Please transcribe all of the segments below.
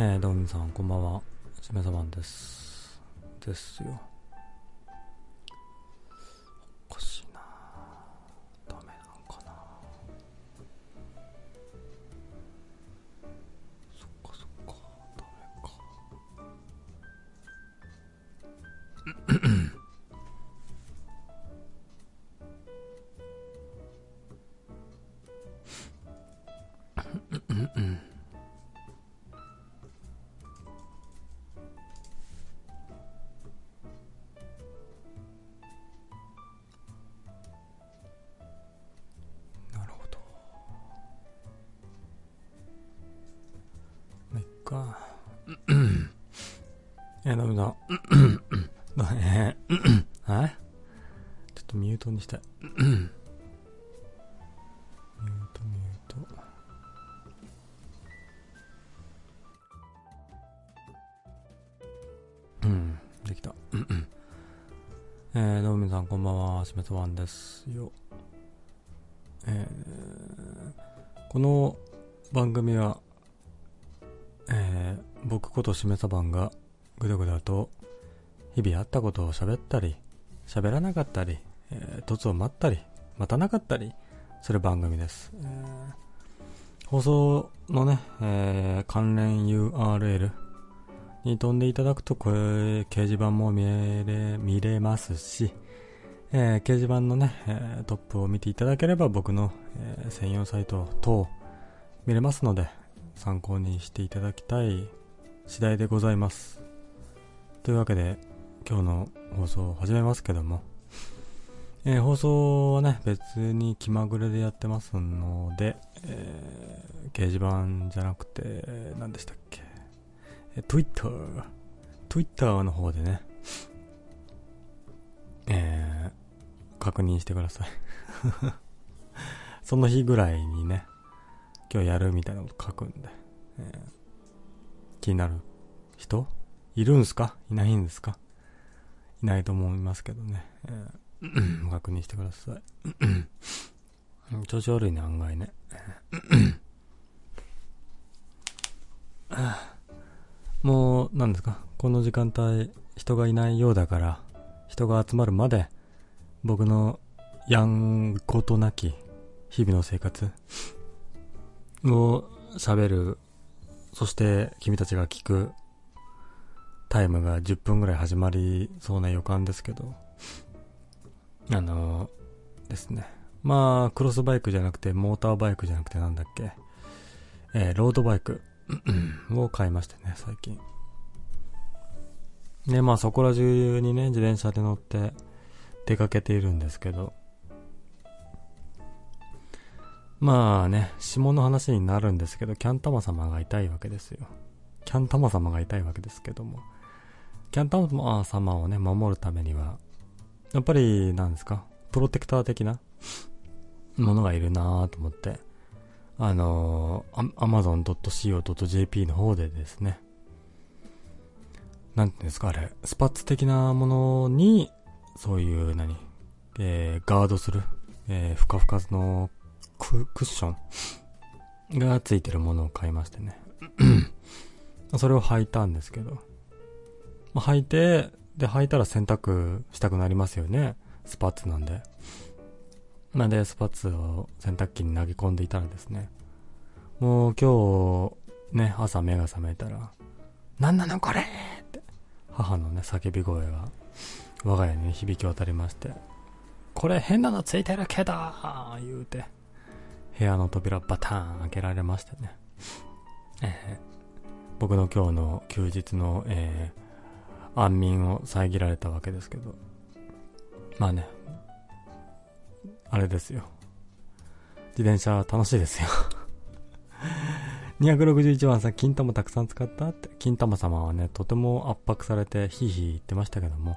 えー、どうも皆さん、こんばんは。しめさばんです。ですよ。こんばんは、しめさばんですよ。えーこの番組は、えー僕ことしめさばんがぐだぐだと日々あったことを喋ったり喋らなかったり、えー、を待ったり待たなかったりする番組です、えー放送のね、えー関連 URL に飛んでいただくとこれ掲示板も見れ見れますし、えー掲示板のね、えートップを見ていただければ僕の、えー専用サイト等見れますので参考にしていただきたい次第でございます。というわけで今日の放送を始めますけども、えー放送はね別に気まぐれでやってますので、えー掲示板じゃなくて何でしたっけ、えー Twitter Twitter の方でね。確認してください。その日ぐらいにね、今日やるみたいなこと書くんで、えー気になる人？いるんすか？いないんですか？いないと思いますけどね、えー 確認してください。うん調子悪いね、案外ね。もう、何ですか？この時間帯、人がいないようだから、人が集まるまで、僕のやんことなき日々の生活を喋る、そして君たちが聞くタイムが10分ぐらい始まりそうな予感ですけど、あのですね。まあ、クロスバイクじゃなくて、モーターバイクじゃなくてなんだっけ、えーロードバイク を買いましてね、最近。で、まあそこら中にね、自転車で乗って出かけているんですけど、まあね、下の話になるんですけど、キャンタマ様がいたいわけですよ。キャンタマ様がいたいわけですけども、キャンタマ様をね、守るためには、やっぱり、なんですか、プロテクター的なものがいるなぁと思って、あのー、アマゾン .co.jp の方でですね、なんていうんですか、あれ、スパッツ的なものに、そういう、何、えー、ガードする、えー、ふかふかのククッション。がついてるものを買いましてね。それを履いたんですけど、まあ、履いて、で、履いたら洗濯したくなりますよね。スパッツなんで。なんで、スパッツを洗濯機に投げ込んでいたらですね、もう今日、ね、朝目が覚めたら、なんなのこれ！って、母のね、叫び声が、我が家に響き渡りまして、これ変なのついてるけど言うて、部屋の扉バターン開けられましてね。えー僕の今日の休日の、えー安眠を遮られたわけですけど。まあね、あれですよ。自転車楽しいですよ。261番さん、金玉たくさん使ったって、金玉様はね、とても圧迫されて、ヒーヒー言ってましたけども。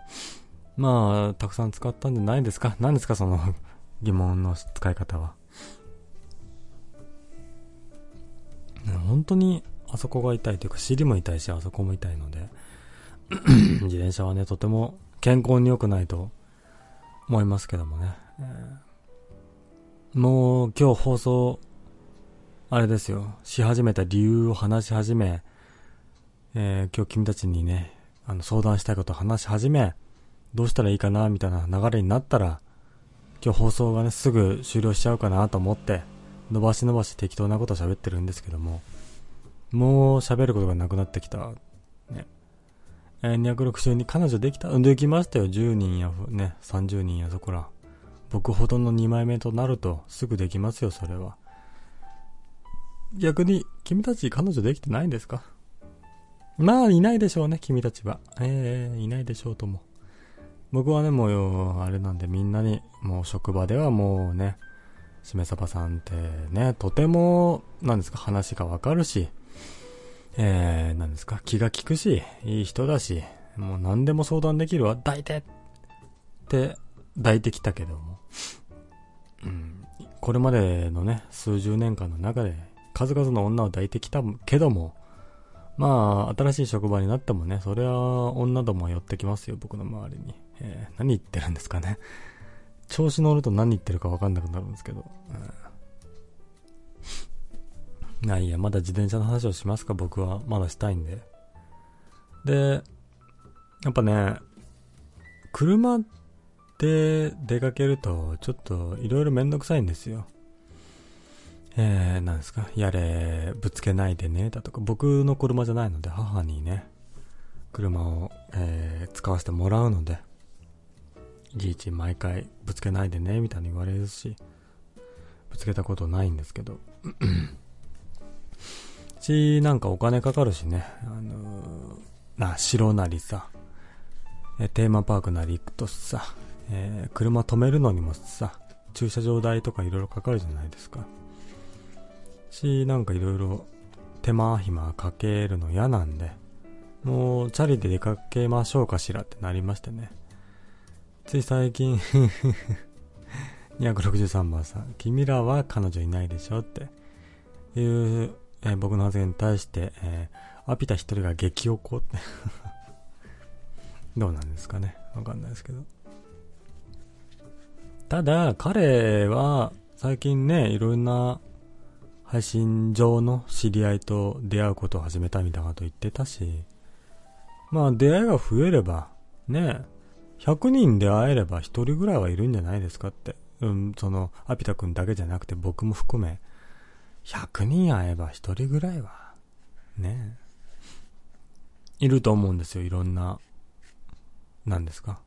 まあ、たくさん使ったんじゃないですか？何ですか？その 疑問の使い方は。本当にあそこが痛いというか尻も痛いしあそこも痛いので。自転車はねとても健康に良くないと思いますけどもね、もう今日放送あれですよ。し始めた理由を話し始めえー、今日君たちにね、あの、相談したいことを話し始め、どうしたらいいかな、みたいな流れになったら、今日放送がね、すぐ終了しちゃうかなと思って、伸ばし伸ばし適当なこと喋ってるんですけども、もう喋ることがなくなってきた。ね。えー、262彼女できた？できましたよ。10人や、ね、30人やそこら。僕ほどの2枚目となると、すぐできますよ、それは。逆に、君たち彼女できてないんですか？まあ、いないでしょうね、君たちは。ええー、いないでしょうとも。僕はね、もう、あれなんでみんなに、もう職場ではもうね、しめさばさんってね、とても、なんですか、話がわかるし、えー、なんですか、気が利くし、いい人だし、もう何でも相談できるわ、抱いてって抱いてきたけども、うん、これまでのね、数十年間の中で、数々の女を抱いてきたけども、まあ、新しい職場になってもね、それは女どもは寄ってきますよ、僕の周りに。えー、何言ってるんですかね。調子乗ると何言ってるか分かんなくなるんですけど。うん、あ、いや、まだ自転車の話をしますか、僕は。まだしたいんで。で、やっぱね、車で出かけると、ちょっといろいろめんどくさいんですよ。えー、なんですか、やれ、ぶつけないでね、だとか、僕の車じゃないので、母にね、車を、えー、使わせてもらうので、いちいち毎回ぶつけないでね、みたいに言われるし、ぶつけたことないんですけど、し、なんかお金かかるしね、あのー、な、城なりさ、えテーマパークなり行くとさ、えー、車止めるのにもさ、駐車場代とかいろいろかかるじゃないですか。し、なんかいろいろ手間暇かけるの嫌なんで、もうチャリで出かけましょうかしらってなりましてね。つい最近 263番さん、君らは彼女いないでしょっていう、えー、僕の発言に対して、えー、アピタ一人が激怒って どうなんですかねわかんないですけど。ただ、彼は最近ね、いろんな配信上の知り合いと出会うことを始めたみたいなこと言ってたし、まあ出会いが増えれば、ね、100人で会えれば1人ぐらいはいるんじゃないですかって。うん、その、アピタ君だけじゃなくて僕も含め、100人会えば1人ぐらいは、ね、いると思うんですよ、いろんな、何ですか。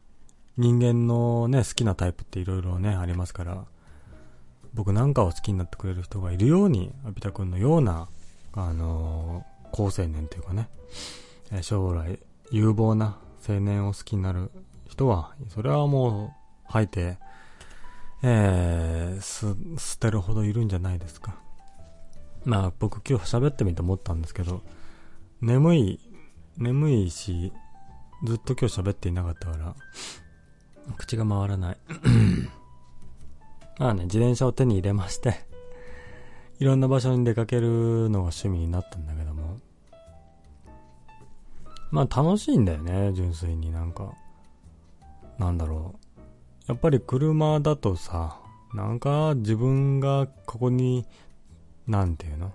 人間のね、好きなタイプっていろいろね、ありますから、僕なんかを好きになってくれる人がいるように、アピタ君のような、あのー、高青年というかね、将来有望な青年を好きになる人は、それはもう吐いて、えー、捨てるほどいるんじゃないですか。まあ僕今日喋ってみて思ったんですけど、眠い、眠いし、ずっと今日喋っていなかったから、口が回らない。まあね、自転車を手に入れましていろんな場所に出かけるのが趣味になったんだけども。まあ楽しいんだよね、純粋になんか。なんだろう。やっぱり車だとさ、なんか自分がここに、なんていうの？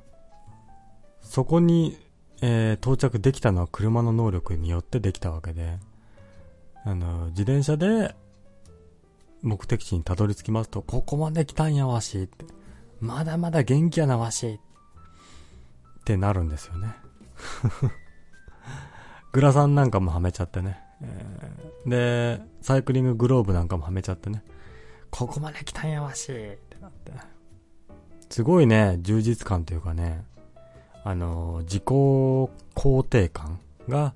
そこに、えー、到着できたのは車の能力によってできたわけで、あの、自転車で目的地にたどり着きますと、ここまで来たんやわしって。まだまだ元気やなわしってなるんですよね。グラサンなんかもはめちゃってね。えー、で、サイクリンググローブなんかもはめちゃってね。ここまで来たんやわしってなって。すごいね、充実感というかね、あの、自己肯定感が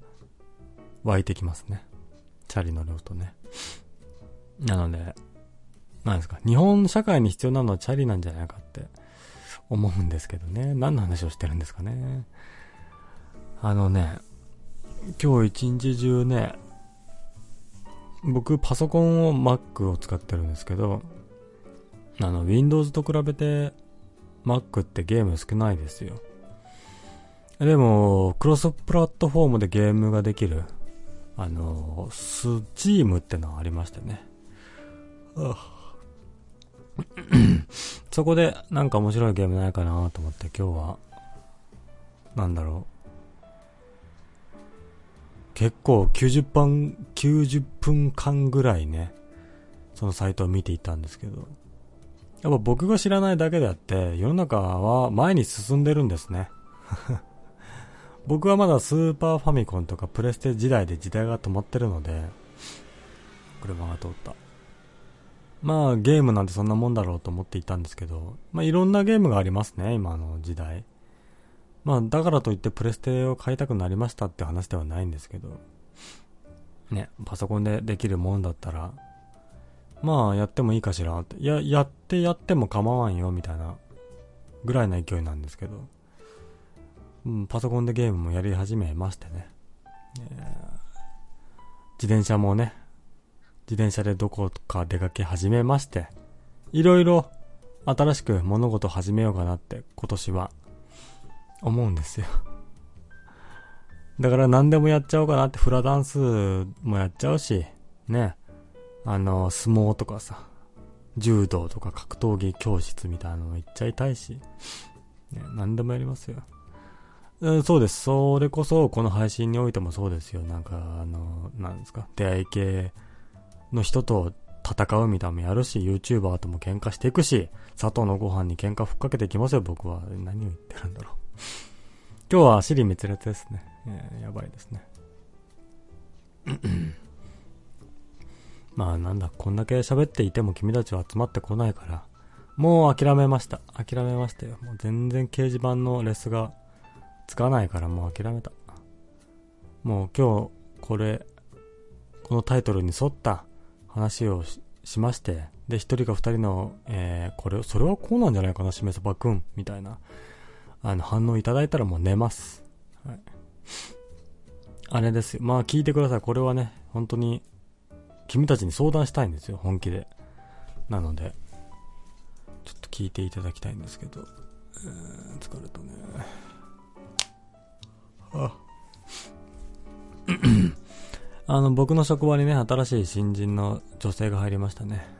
湧いてきますね。チャリ乗るとね。なので、なんですか、日本社会に必要なのはチャリなんじゃないかって思うんですけどね。何の話をしてるんですかね。あのね、今日一日中ね、僕パソコンを Mac を使ってるんですけど、あの、Windows と比べて Mac ってゲーム少ないですよ。でも、クロスプラットフォームでゲームができる、あの、スチームってのがありましてね。そこでなんか面白いゲームないかなと思って今日は、なんだろう結構90分、90分間ぐらいね、そのサイトを見ていたんですけど、やっぱ僕が知らないだけであって、世の中は前に進んでるんですね。僕はまだスーパーファミコンとかプレステ時代で時代が止まってるので、車が通った。まあゲームなんてそんなもんだろうと思っていたんですけど、まあいろんなゲームがありますね、今の時代。まあだからといってプレステを買いたくなりましたって話ではないんですけど、ね、パソコンでできるもんだったら、まあやってもいいかしらって、いや、やってやっても構わんよみたいなぐらいの勢いなんですけど、うん、パソコンでゲームもやり始めましてね。自転車もね、自転車でどこか出かけ始めまして、いろいろ新しく物事始めようかなって今年は思うんですよ。だから何でもやっちゃおうかなってフラダンスもやっちゃうし、ね。あの、相撲とかさ、柔道とか格闘技教室みたいなの行っちゃいたいし、ね、何でもやりますよ。うん、そうです。それこそ、この配信においてもそうですよ。なんか、あの、なんですか、出会い系の人と戦うみたいなのもやるし、YouTuber とも喧嘩していくし、佐藤のご飯に喧嘩ふっかけていきますよ、僕は。何を言ってるんだろう。今日は尻滅裂ですね。えー、やばいですね。まあなんだ、こんだけ喋っていても君たちは集まってこないから、もう諦めました。諦めましたよ。もう全然掲示板のレスがつかないからもう諦めた。もう今日、これ、このタイトルに沿った話をしまして、で、一人か二人の、えー、これ、それはこうなんじゃないかな、しめそばくん、みたいな、あの、反応いただいたらもう寝ます。はい。あれですよ。まあ聞いてください。これはね、本当に、君たちに相談したいんですよ、本気で。なので、ちょっと聞いていただきたいんですけど、えー、疲れたね。あ あの、僕の職場にね、新しい新人の女性が入りましたね。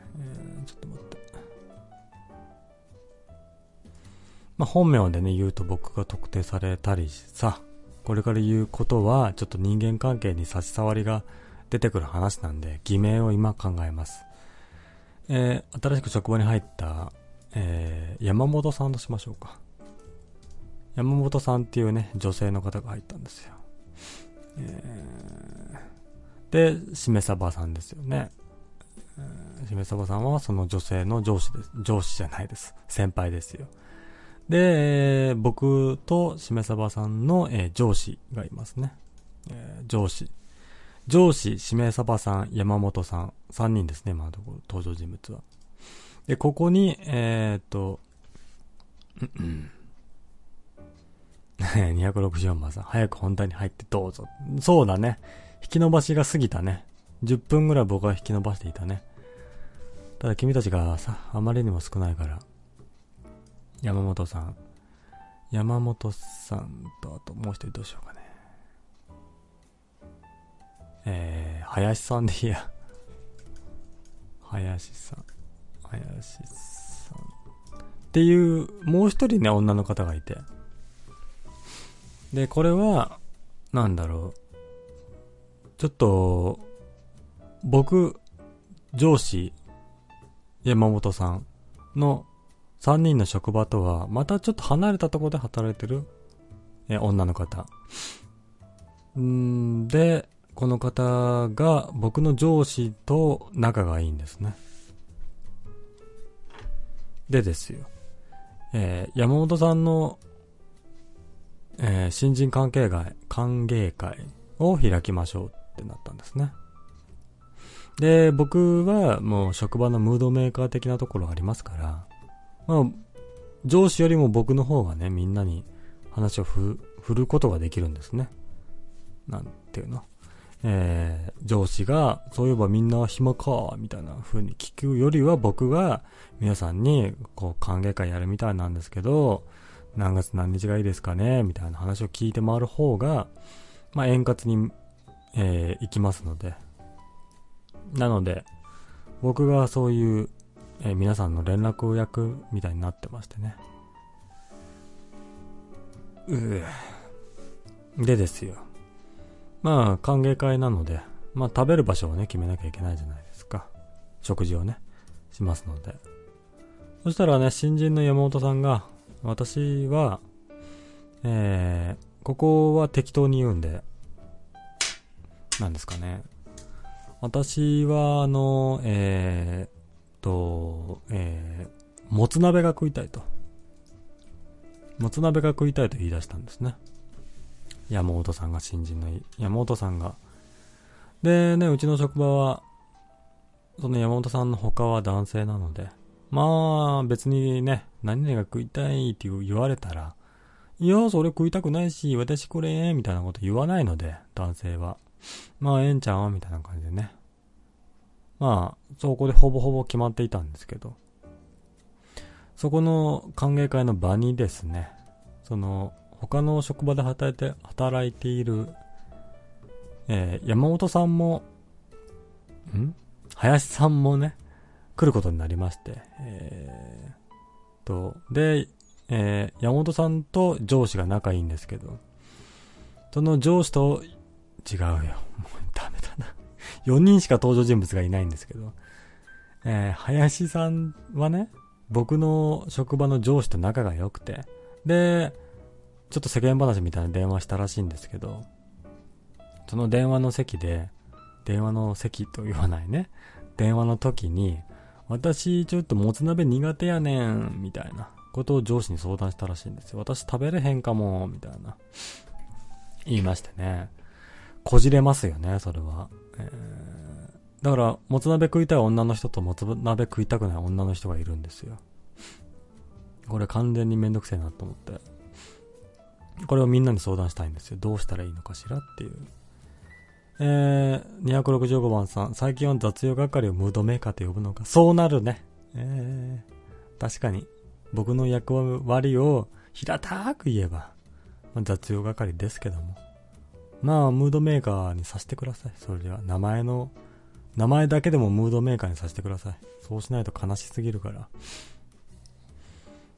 まあ、本名でね、言うと僕が特定されたりさ、これから言うことは、ちょっと人間関係に差し障りが出てくる話なんで、偽名を今考えます。えー、新しく職場に入った、えー、山本さんとしましょうか。山本さんっていうね、女性の方が入ったんですよ。えー、で、しめさばさんですよね。しめさばさんはその女性の上司です。上司じゃないです。先輩ですよ。で、え、僕としめさばさんの、えー、上司がいますね。えー、上司。上司、しめさばさん、山本さん、3人ですね、今のところ、登場人物は。で、ここに、えー、っと、264番さん、早く本題に入ってどうぞ。そうだね。引き伸ばしが過ぎたね。10分ぐらい僕は引き伸ばしていたね。ただ君たちがさ、あまりにも少ないから。山本さん。山本さんと、あともう一人どうしようかね。えー、林さんでいいや。林さん。林さん。っていう、もう一人ね、女の方がいて。で、これは、なんだろう。ちょっと、僕、上司、山本さんの3人の職場とは、またちょっと離れたとこで働いてる、え、女の方。んで、この方が僕の上司と仲がいいんですね。でですよ。えー、山本さんのえー、新人関係会、歓迎会を開きましょうってなったんですね。で、僕はもう職場のムードメーカー的なところありますから、まあ、上司よりも僕の方がね、みんなに話を振ることができるんですね。なんていうの。えー、上司が、そういえばみんな暇か、みたいな風に聞くよりは僕が皆さんに、こう、歓迎会やるみたいなんですけど、何月何日がいいですかねみたいな話を聞いて回る方が、まあ、円滑に、えー、行きますので。なので、僕がそういう、えー、皆さんの連絡役みたいになってましてね。うでですよ。まあ、歓迎会なので、まあ、食べる場所をね、決めなきゃいけないじゃないですか。食事をね、しますので。そしたらね、新人の山本さんが、私は、えー、ここは適当に言うんで、なんですかね。私は、あの、えー、と、えー、もつ鍋が食いたいと。もつ鍋が食いたいと言い出したんですね。山本さんが新人の山本さんが。でね、うちの職場は、その山本さんの他は男性なので、まあ別にね、何々が食いたいって言われたら、いや、それ食いたくないし、私これ、みたいなこと言わないので、男性は。まあ、ええんちゃんみたいな感じでね。まあ、そこでほぼほぼ決まっていたんですけど、そこの歓迎会の場にですね、その、他の職場で働いて、働いている、えー、山本さんも、ん？林さんもね、来ることになりまして、えー、と、で、えー、山本さんと上司が仲いいんですけど、その上司と、違うよ。4人しか登場人物がいないんですけど、えー、林さんはね、僕の職場の上司と仲が良くて、で、ちょっと世間話みたいな電話したらしいんですけど、その電話の席で、電話の席と言わないね、電話の時に、私ちょっともつ鍋苦手やねん、みたいなことを上司に相談したらしいんですよ。私食べれへんかも、みたいな。言いましてね。こじれますよね、それは。えー、だから、もつ鍋食いたい女の人ともつ鍋食いたくない女の人がいるんですよ。これ完全にめんどくせえなと思って。これをみんなに相談したいんですよ。どうしたらいいのかしらっていう。えー、265番さん、最近は雑用係をムードメーカーと呼ぶのか。そうなるね。えー、確かに。僕の役割を平たく言えば、雑用係ですけども。まあ、ムードメーカーにさせてください。それでは、名前の、名前だけでもムードメーカーにさせてください。そうしないと悲しすぎるから。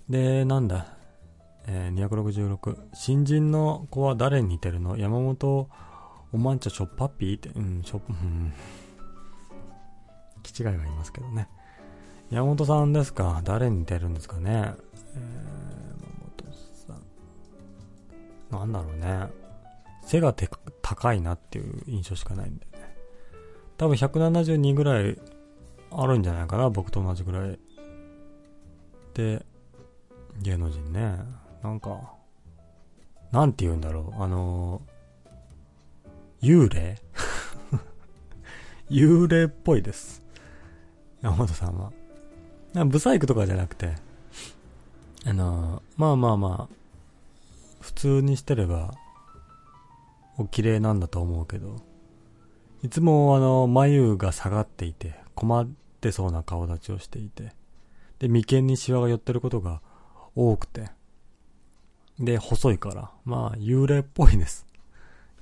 で、なんだ？えー、266。新人の子は誰に似てるの？山本おまんちゃしょっぱっぴーって、うん、しょっ、うん。気違いはいますけどね。山本さんですか？誰に似てるんですかね？えー、山本さん。なんだろうね。背がて高いなっていう印象しかないんでね。多分172ぐらいあるんじゃないかな、僕と同じぐらい。で、芸能人ね。なんか、なんて言うんだろう。あの幽霊？幽霊っぽいです。山本さんは。なブサイクとかじゃなくて、あのまあまあまあ、普通にしてれば、お綺麗なんだと思うけど、いつもあの、眉が下がっていて、困ってそうな顔立ちをしていて、で、眉間にシワが寄ってることが多くて、で、細いから、まあ、幽霊っぽいです。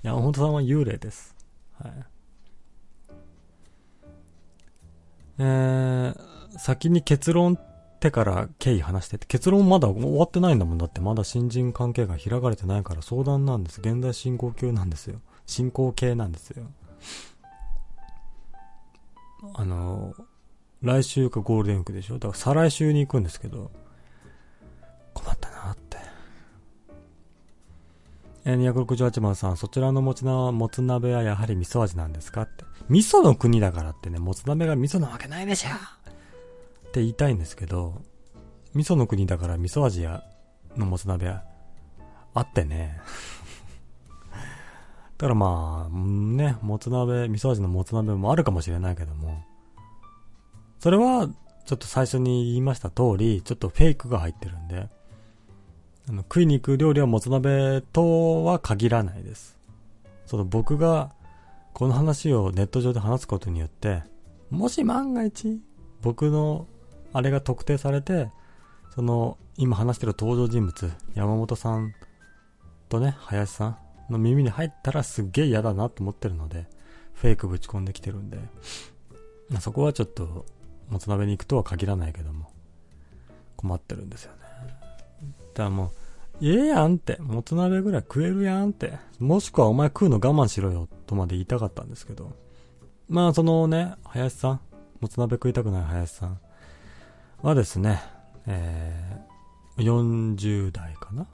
山本さんは幽霊です。はい。えー、先に結論ってから経緯話してて、結論まだ終わってないんだもんだって、まだ新人関係が開かれてないから相談なんです。現在進行形なんですよ。進行形なんですよ。あの、来週かゴールデンウィークでしょ？だから再来週に行くんですけど、困ったなって。え、268番さん、そちらのもつな、もつ鍋はやはり味噌味なんですか？って。味噌の国だからってね、もつ鍋が味噌なわけないでしょって言いたいんですけど、味噌の国だから味噌味や、のもつ鍋あってね。だからまあ、ね、もつ鍋、味噌味のもつ鍋もあるかもしれないけども、それは、ちょっと最初に言いました通り、ちょっとフェイクが入ってるんで、あの、食いに行く料理はもつ鍋とは限らないです。その僕が、この話をネット上で話すことによって、もし万が一、僕のあれが特定されて、その、今話してる登場人物、山本さんとね、林さんの耳に入ったらすっげえ嫌だなと思ってるので、フェイクぶち込んできてるんで、そこはちょっと、もつ鍋に行くとは限らないけども、困ってるんですよね。だからもう、ええやんって。もつ鍋ぐらい食えるやんって。もしくはお前食うの我慢しろよ、とまで言いたかったんですけど。まあ、そのね、林さん。もつ鍋食いたくない林さん。はですね、えー、40代かな？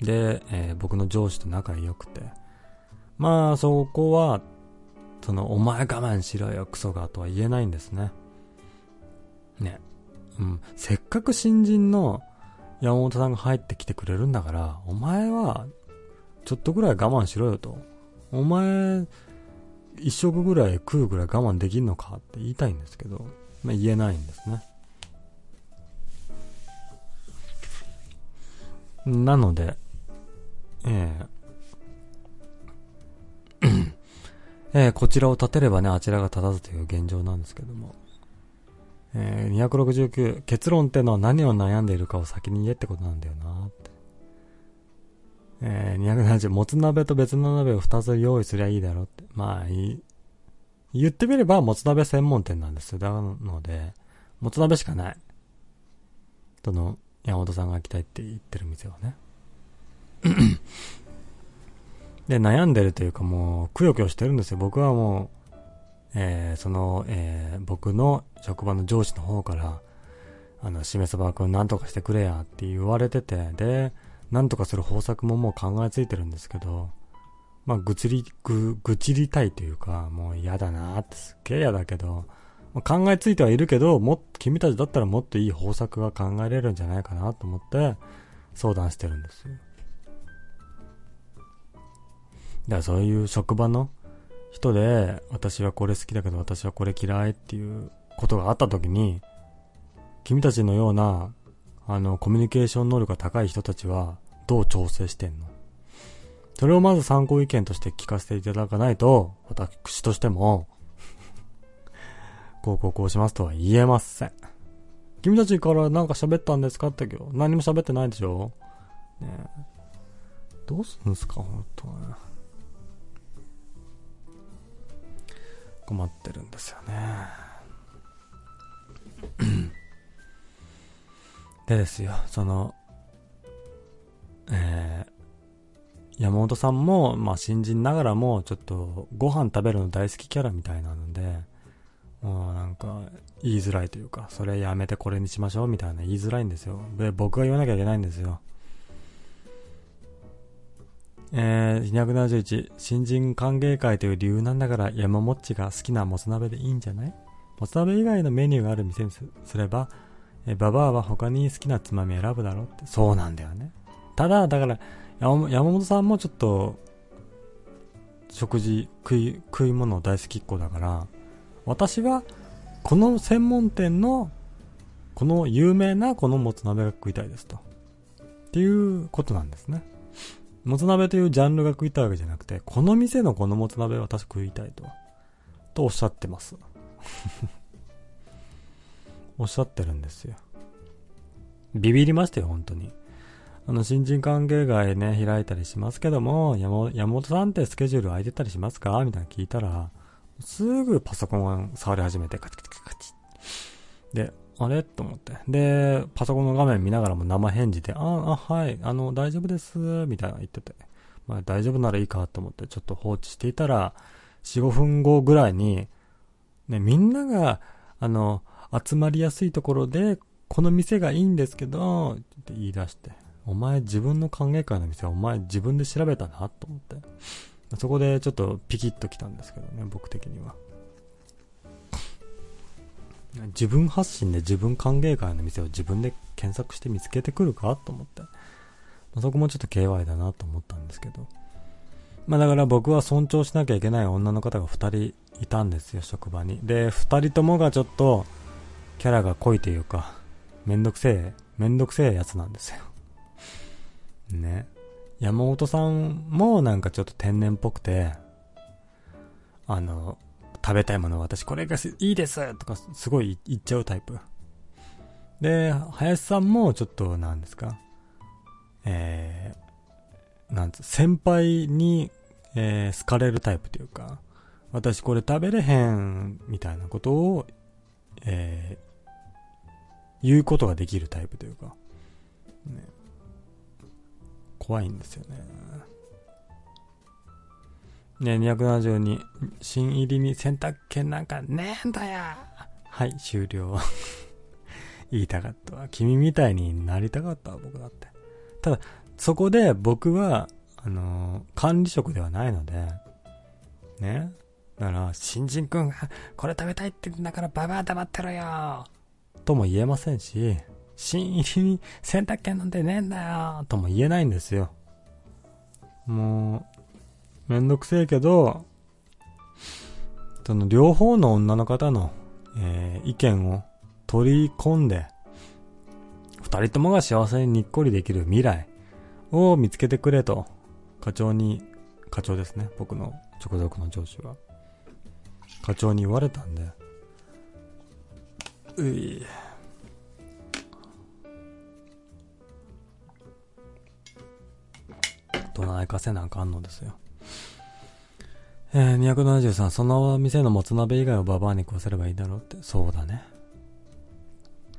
で、えー、僕の上司と仲良くて。まあ、そこは、その、お前我慢しろよ、クソが、とは言えないんですね。ね。うん。せっかく新人の山本さんが入ってきてくれるんだから、お前は、ちょっとぐらい我慢しろよと。お前、一食ぐらい食うぐらい我慢できんのかって言いたいんですけど、まあ、言えないんですね。なので、えーえー、こちらを立てればね、あちらが立たずという現状なんですけども。えー、269、結論ってのは何を悩んでいるかを先に言えってことなんだよなって。えー、270、もつ鍋と別の鍋を2つ用意すりゃいいだろって。まあ、いい。言ってみれば、もつ鍋専門店なんですよ。なので、もつ鍋しかない。その、山本さんが来たいって言ってる店はね。で、悩んでるというかもう、くよくよしてるんですよ。僕はもう、えー、その、えー、僕の職場の上司の方から、あの、しめそばくんなんとかしてくれやって言われてて、で、なんとかする方策ももう考えついてるんですけど、まあ、ぐつり、ぐ、ぐちりたいというか、もう嫌だなってすっげえ嫌だけど、まあ、考えついてはいるけど、も、君たちだったらもっといい方策が考えれるんじゃないかなと思って相談してるんですよ。だからそういう職場の人で、私はこれ好きだけど私はこれ嫌いっていうことがあった時に、君たちのような、あの、コミュニケーション能力が高い人たちは、どう調整してんの？それをまず参考意見として聞かせていただかないと、私としてもこうこうこうしますとは言えません。君たちからなんか喋ったんですかって今日。何も喋ってないでしょ？ねどうすんすか、本当ね。困ってるんですよね。でですよ、その、えー、山本さんも、まあ、新人ながらも、ちょっと、ご飯食べるの大好きキャラみたいなので、もうなんか、言いづらいというか、それやめてこれにしましょうみたいな言いづらいんですよ。で、僕が言わなきゃいけないんですよ。えー、271、新人歓迎会という理由なんだから山もっちが好きなもつ鍋でいいんじゃない？もつ鍋以外のメニューがある店にすれば、えー、ババアは他に好きなつまみ選ぶだろうって。そうなんだよね。ただ、だから山、山本さんもちょっと、食事、食い、食い物大好きっ子だから、私は、この専門店の、この有名なこのもつ鍋が食いたいですと。っていうことなんですね。もつ鍋というジャンルが食いたいわけじゃなくて、この店のこのもつ鍋を私食いたいと。とおっしゃってます。おっしゃってるんですよ。ビビりましたよ、本当に。あの、新人歓迎会ね、開いたりしますけども、山山本さんってスケジュール空いてたりしますか？みたいな聞いたら、すぐパソコン触り始めて、カチカチカチ。で、あれ？と思って。で、パソコンの画面見ながらも生返事で、あ、あ、はい、あの、大丈夫です、みたいな言ってて。まあ大丈夫ならいいかと思ってちょっと放置していたら、4、5分後ぐらいに、ね、みんなが、あの、集まりやすいところで、この店がいいんですけど、って言い出して、お前自分の歓迎会の店、お前自分で調べたなと思って。そこでちょっとピキッときたんですけどね、僕的には。自分発信で自分歓迎会の店を自分で検索して見つけてくるかと思って。そこもちょっと KY だなと思ったんですけど。まあだから僕は尊重しなきゃいけない女の方が2人いたんですよ、職場に。で、2人ともがちょっとキャラが濃いというか、めんどくせえ、めんどくせえやつなんですよ。ね。山本さんもなんかちょっと天然っぽくて、あの、食べたいもの私これがいいですとかすごい言っちゃうタイプ。で、林さんもちょっとなんですかえー、なんつ、先輩に、えー、好かれるタイプというか、私これ食べれへんみたいなことを、えー、言うことができるタイプというか、ね、怖いんですよね。ね、272、新入りに洗濯券なんかねえんだよはい、終了。言いたかったわ。君みたいになりたかったわ、僕だって。ただ、そこで僕は、あのー、管理職ではないので、ね。だから、新人くんが、これ食べたいって言うんだから、ババア黙ってろよとも言えませんし、新入りに洗濯券なんてねえんだよとも言えないんですよ。もう、めんどくせえけど、その両方の女の方の、えー、意見を取り込んで、二人ともが幸せににっこりできる未来を見つけてくれと、課長に、課長ですね。僕の直属の上司は。課長に言われたんで、うい。どないかせなあかんのですよ。えー、273、その店のもつ鍋以外をババアに食わせればいいだろうって。そうだね。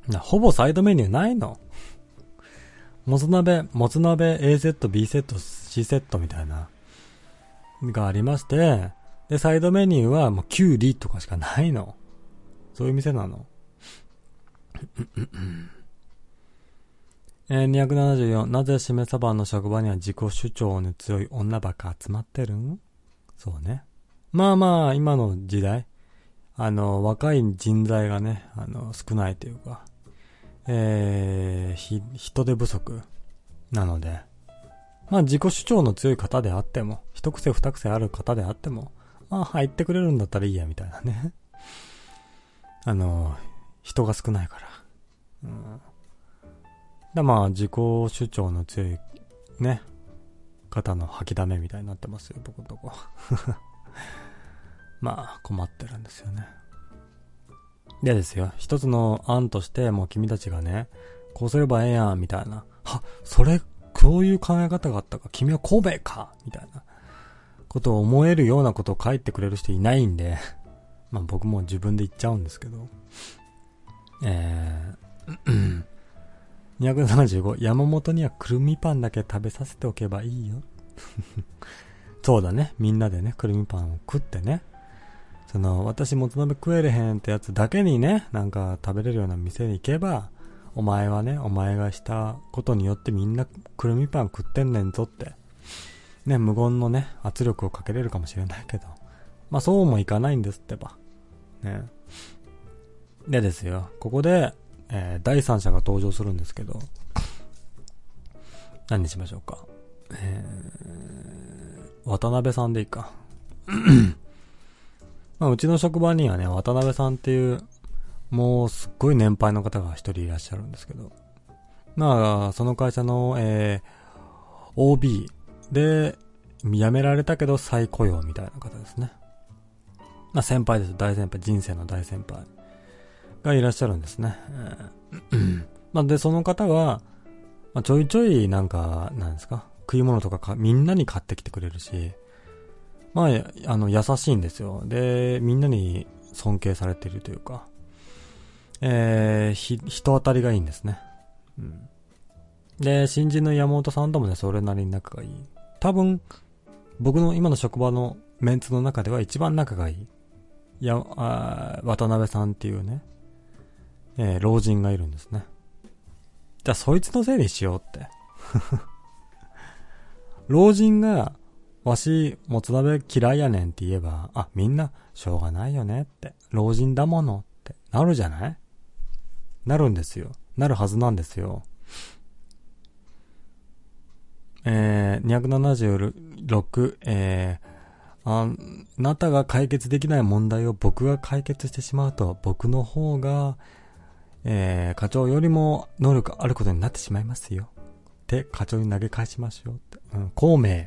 な、ほぼサイドメニューないのもつ鍋、もつ鍋 A セット、B セット、C セットみたいな、がありまして、で、サイドメニューはもうキュウリとかしかないの。そういう店なの。えー、274、なぜしめさばの職場には自己主張の強い女ばっか集まってるん？そうね。まあまあ、今の時代、あの、若い人材がね、あの、少ないというか、えー、ひ、人手不足なので、まあ自己主張の強い方であっても、一癖二癖ある方であっても、まあ入ってくれるんだったらいいや、みたいなね。あの、人が少ないから。うん。だまあ自己主張の強い、ね、方の吐きだめみたいになってますよ、僕のとこ。まあ困ってるんですよね。でですよ、一つの案として、もう君たちがね、こうすればええやん、みたいな。は、それ、こういう考え方があったか、君は神戸かみたいな。ことを思えるようなことを書いてくれる人いないんで、まあ僕も自分で言っちゃうんですけど。えー、275、山本にはくるみパンだけ食べさせておけばいいよ。そうだね。みんなでね、くるみパンを食ってね。その、私もつ鍋食えれへんってやつだけにね、なんか食べれるような店に行けば、お前はね、お前がしたことによってみんなくるみパン食ってんねんぞって、ね、無言のね、圧力をかけれるかもしれないけど、まあそうもいかないんですってば。ね。でですよ、ここで、えー、第三者が登場するんですけど、何にしましょうか？えー、渡辺さんでいいか。まあ、うちの職場にはね、渡辺さんっていう、もうすっごい年配の方が一人いらっしゃるんですけど、まあ、その会社の、えー、OB で、辞められたけど再雇用みたいな方ですね。まあ先輩です。大先輩。人生の大先輩。がいらっしゃるんですね。まあで、その方は、まあ、ちょいちょいなんか、なんですか、食い物とかかみんなに買ってきてくれるし、まあ、あの、優しいんですよ。で、みんなに尊敬されているというか、えー、ひ、人当たりがいいんですね。うん。で、新人の山本さんともね、それなりに仲がいい。多分、僕の今の職場のメンツの中では一番仲がいい。や、あ渡辺さんっていうね、えー、老人がいるんですね。じゃあ、そいつのせいにしようって。老人が、わし、もつ鍋嫌いやねんって言えば、あ、みんな、しょうがないよねって、老人だものって、なるじゃない？なるんですよ。なるはずなんですよ。えー、276、えー、あなたが解決できない問題を僕が解決してしまうと、僕の方が、えー、課長よりも能力あることになってしまいますよ。って課長に投げ返しましょうって。うん、孔明。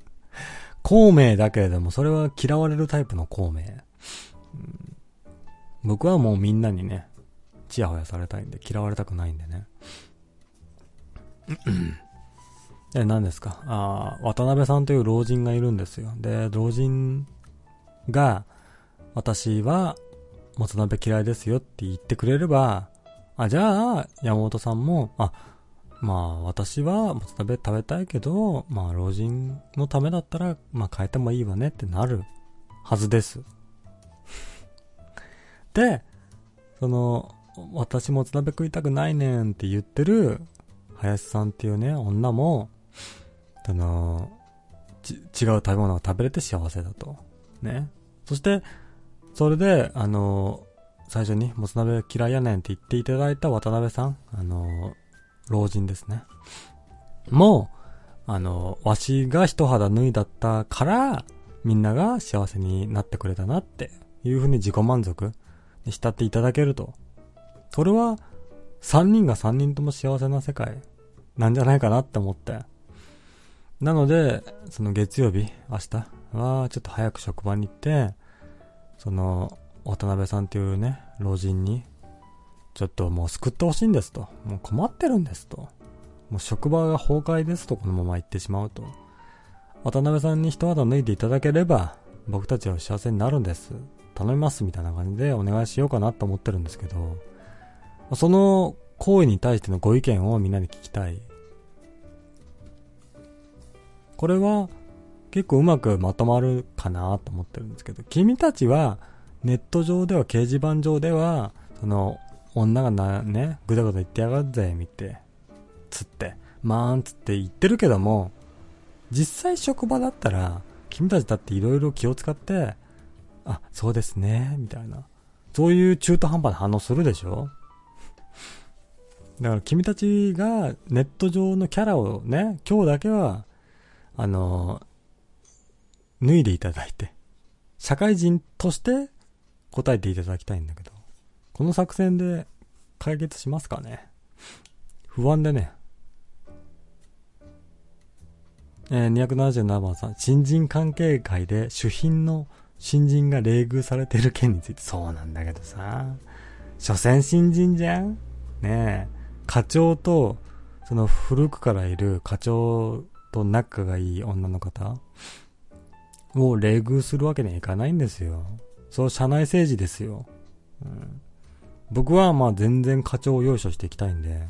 孔明だけれども、それは嫌われるタイプの孔明。うん、僕はもうみんなにね、ちやほやされたいんで、嫌われたくないんでね。え、何ですか？あ渡辺さんという老人がいるんですよ。で、老人が、私は、もつ鍋嫌いですよって言ってくれれば、あ、じゃあ、山本さんも、あ、まあ私はもつ鍋食べたいけど、まあ老人のためだったら、まあ変えてもいいわねってなるはずです。で、その、私もつ鍋食いたくないねんって言ってる林さんっていうね、女も、あの、違う食べ物が食べれて幸せだと。ね。そして、それで、あの、最初にもつ鍋嫌いやねんって言っていただいた渡辺さん、あの、老人ですね。もう、あの、わしが一肌脱いだったから、みんなが幸せになってくれたなっていうふうに自己満足に浸っていただけると。それは、三人が三人とも幸せな世界なんじゃないかなって思って。なので、その月曜日、明日はちょっと早く職場に行って、その、渡辺さんっていうね、老人に、ちょっともう救ってほしいんですと。もう困ってるんですと。もう職場が崩壊ですと、このまま行ってしまうと。渡辺さんに一肌脱いでいただければ、僕たちは幸せになるんです。頼みますみたいな感じでお願いしようかなと思ってるんですけど、その行為に対してのご意見をみんなに聞きたい。これは結構うまくまとまるかなと思ってるんですけど、君たちはネット上では掲示板上では、その女がな、ね、ぐだぐだ言ってやがるぜ、見て、つって、まーんつって言ってるけども、実際職場だったら、君たちだって色々気を使って、あ、そうですね、みたいな。そういう中途半端な反応するでしょ？だから君たちがネット上のキャラをね、今日だけは、あの、脱いでいただいて、社会人として答えていただきたいんだけど、この作戦で解決しますかね？不安でね。えー、277番さん、新人関係会で主賓の新人が冷遇されてる件について、そうなんだけどさ、所詮新人じゃん？ねえ、課長と、その古くからいる課長と仲がいい女の方。を冷遇するわけにはいかないんですよ。そう、社内政治ですよ。うん、僕はまあ全然課長を用意していきたいんで、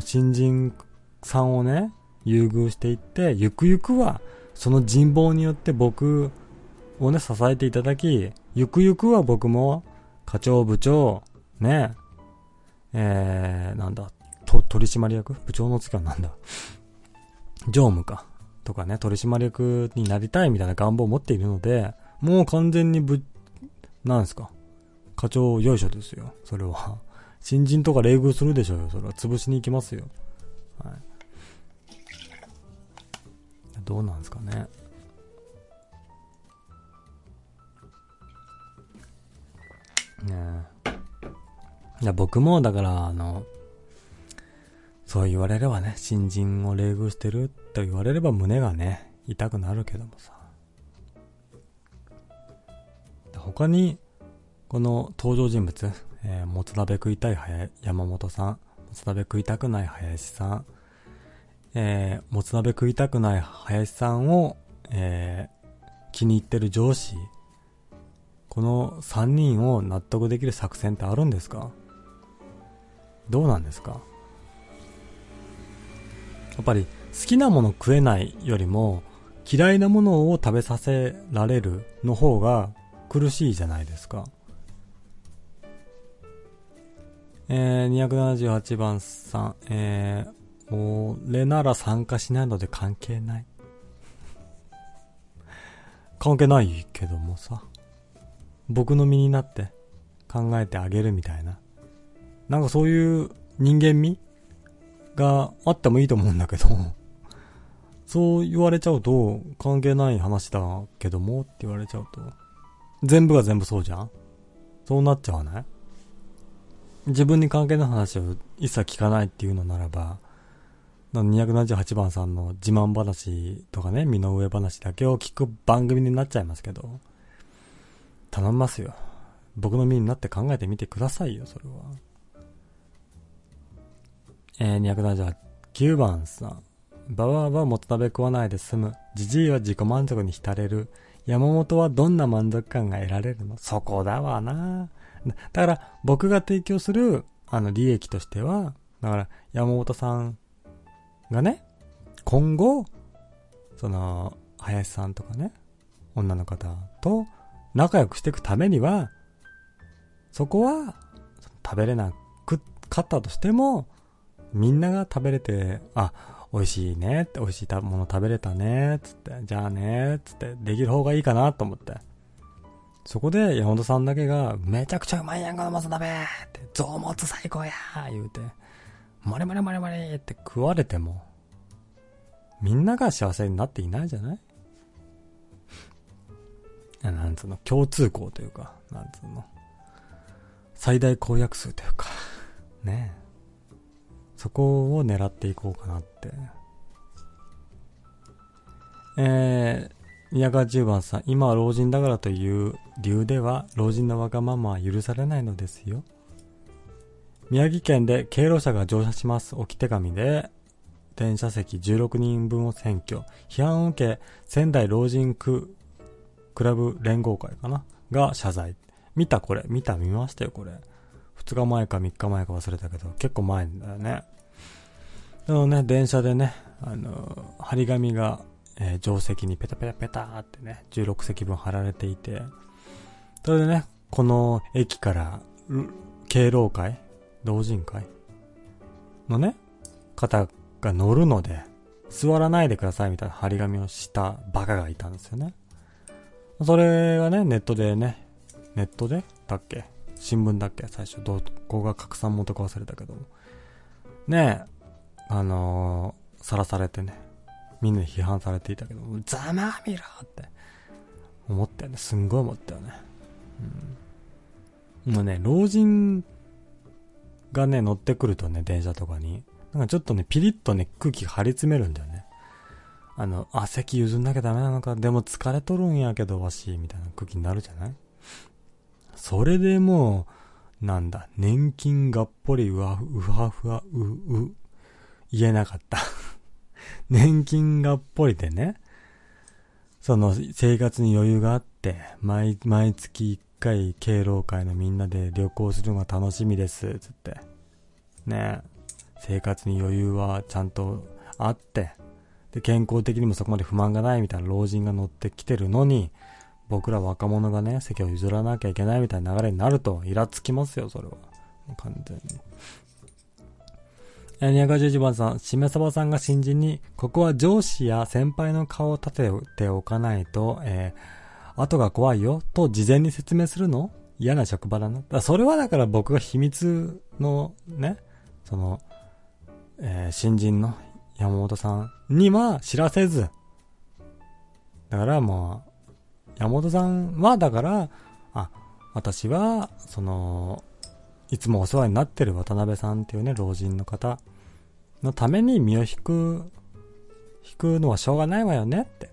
新人さんをね、優遇していって、ゆくゆくは、その人望によって僕をね、支えていただき、ゆくゆくは僕も、課長、部長、ね、えー、なんだ、取締役？部長の次はなんだ？常務か。とかね、取締役になりたいみたいな願望を持っているので、もう完全に部、なんですか？課長よいしょですよ。それは。新人とか冷遇するでしょうよ。それは潰しに行きますよ。はい。どうなんですかね。ねいや、僕も、だから、あの、そう言われればね、新人を冷遇してると言われれば胸がね、痛くなるけどもさ。他に、この登場人物、えー、もつ鍋食いたい山本さん、もつ鍋食いたくない林さん、えー、もつ鍋食いたくない林さんを、えー、気に入ってる上司、この3人を納得できる作戦ってあるんですか？どうなんですか？やっぱり好きなもの食えないよりも嫌いなものを食べさせられるの方が苦しいじゃないですか。えー、278番さん、えー、俺なら参加しないので関係ない。関係ないけどもさ。僕の身になって考えてあげるみたいな。なんかそういう人間味があってもいいと思うんだけどそう言われちゃうと関係ない話だけどもって言われちゃうと、全部が全部そうじゃん？そうなっちゃわない？自分に関係ない話を一切聞かないっていうのならば、278番さんの自慢話とかね、身の上話だけを聞く番組になっちゃいますけど、頼みますよ。僕の身になって考えてみてくださいよ、それは。えー、279番さん。ババアはもつ鍋食わないで済む。じじいは自己満足に浸れる。山本はどんな満足感が得られるの？そこだわな。だから、僕が提供する、あの、利益としては、だから、山本さんがね、今後、その、林さんとかね、女の方と仲良くしていくためには、そこは、食べれなくかったとしても、みんなが食べれて、あ、美味しいねって、美味しいもの食べれたねつって、じゃあねつって、できる方がいいかなと思って。そこで山本さんだけが、めちゃくちゃうまいやんこのまさ鍋って、臓物最高や言うて、まりまりまりまりって食われても、みんなが幸せになっていないじゃない？なんつうの、共通項というか、なんつうの、最大公約数というか、ねえ。そこを狙っていこうかなって。えー、宮川十番さん、今は老人だからという理由では、老人のわがままは許されないのですよ。宮城県で経路車が乗車します置き手紙で、電車席16人分を選挙。批判を受け、仙台老人区クラブ連合会かな？が謝罪。見たこれ。見た見ましたよこれ。2日前か3日前か忘れたけど、結構前だよね。でもね、電車でね、あの、張り紙がえー、定石にペタペタペタってね、16席分貼られていて、それでね、この駅から、敬老会老人会のね、方が乗るので、座らないでくださいみたいな張り紙をしたバカがいたんですよね。それがね、ネットでね、ネットでだっけ？新聞だっけ？最初、どこが拡散元か忘れたけど。ねえ、あのー、さらされてね、みんなに批判されていたけど、ざまあみろって思ったよね。すんごい思ったよね。うん。もうね、老人がね、乗ってくるとね、電車とかに、なんかちょっとね、ピリッとね、空気張り詰めるんだよね。あの、あ、席譲んなきゃダメなのか、でも疲れとるんやけど、わし、みたいな空気になるじゃない？それでもう、なんだ、年金がっぽりうわ、うわふわ、う、う、言えなかった 年金がっぽいでね、その生活に余裕があって、毎、毎月1回敬老会のみんなで旅行するのが楽しみです、つって。ね生活に余裕はちゃんとあって、で、健康的にもそこまで不満がないみたいな老人が乗ってきてるのに、僕ら若者がね、席を譲らなきゃいけないみたいな流れになると、イラつきますよ、それは。完全に。211番さん、しめさばさんが新人に、ここは上司や先輩の顔を立てておかないと、えー、後が怖いよ、と事前に説明するの？嫌な職場だな。だそれはだから僕が秘密のね、その、えー、新人の山本さんには知らせず、だからもう、山本さんはだから、あ、私は、その、いつもお世話になってる渡辺さんっていうね、老人の方のために身を引く、引くのはしょうがないわよねって、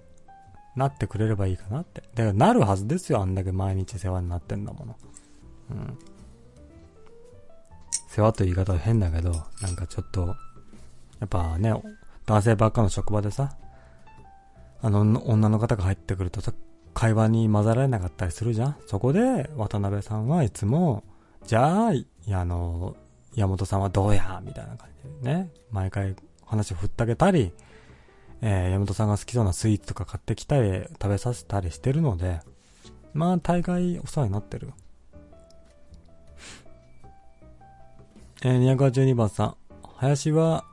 なってくれればいいかなって。だからなるはずですよ、あんだけ毎日世話になってんだもの。うん。世話という言い方は変だけど、なんかちょっと、やっぱね、男性ばっかの職場でさ、あの、女の方が入ってくるとさ、会話に混ざられなかったりするじゃんそこで、渡辺さんはいつも、じゃあ、いや、あの、山本さんはどうやみたいな感じでね、毎回話を振ってあげたり、えー、山本さんが好きそうなスイーツとか買ってきたり、食べさせたりしてるので、まあ、大概お世話になってる。えー、282番さん。林は、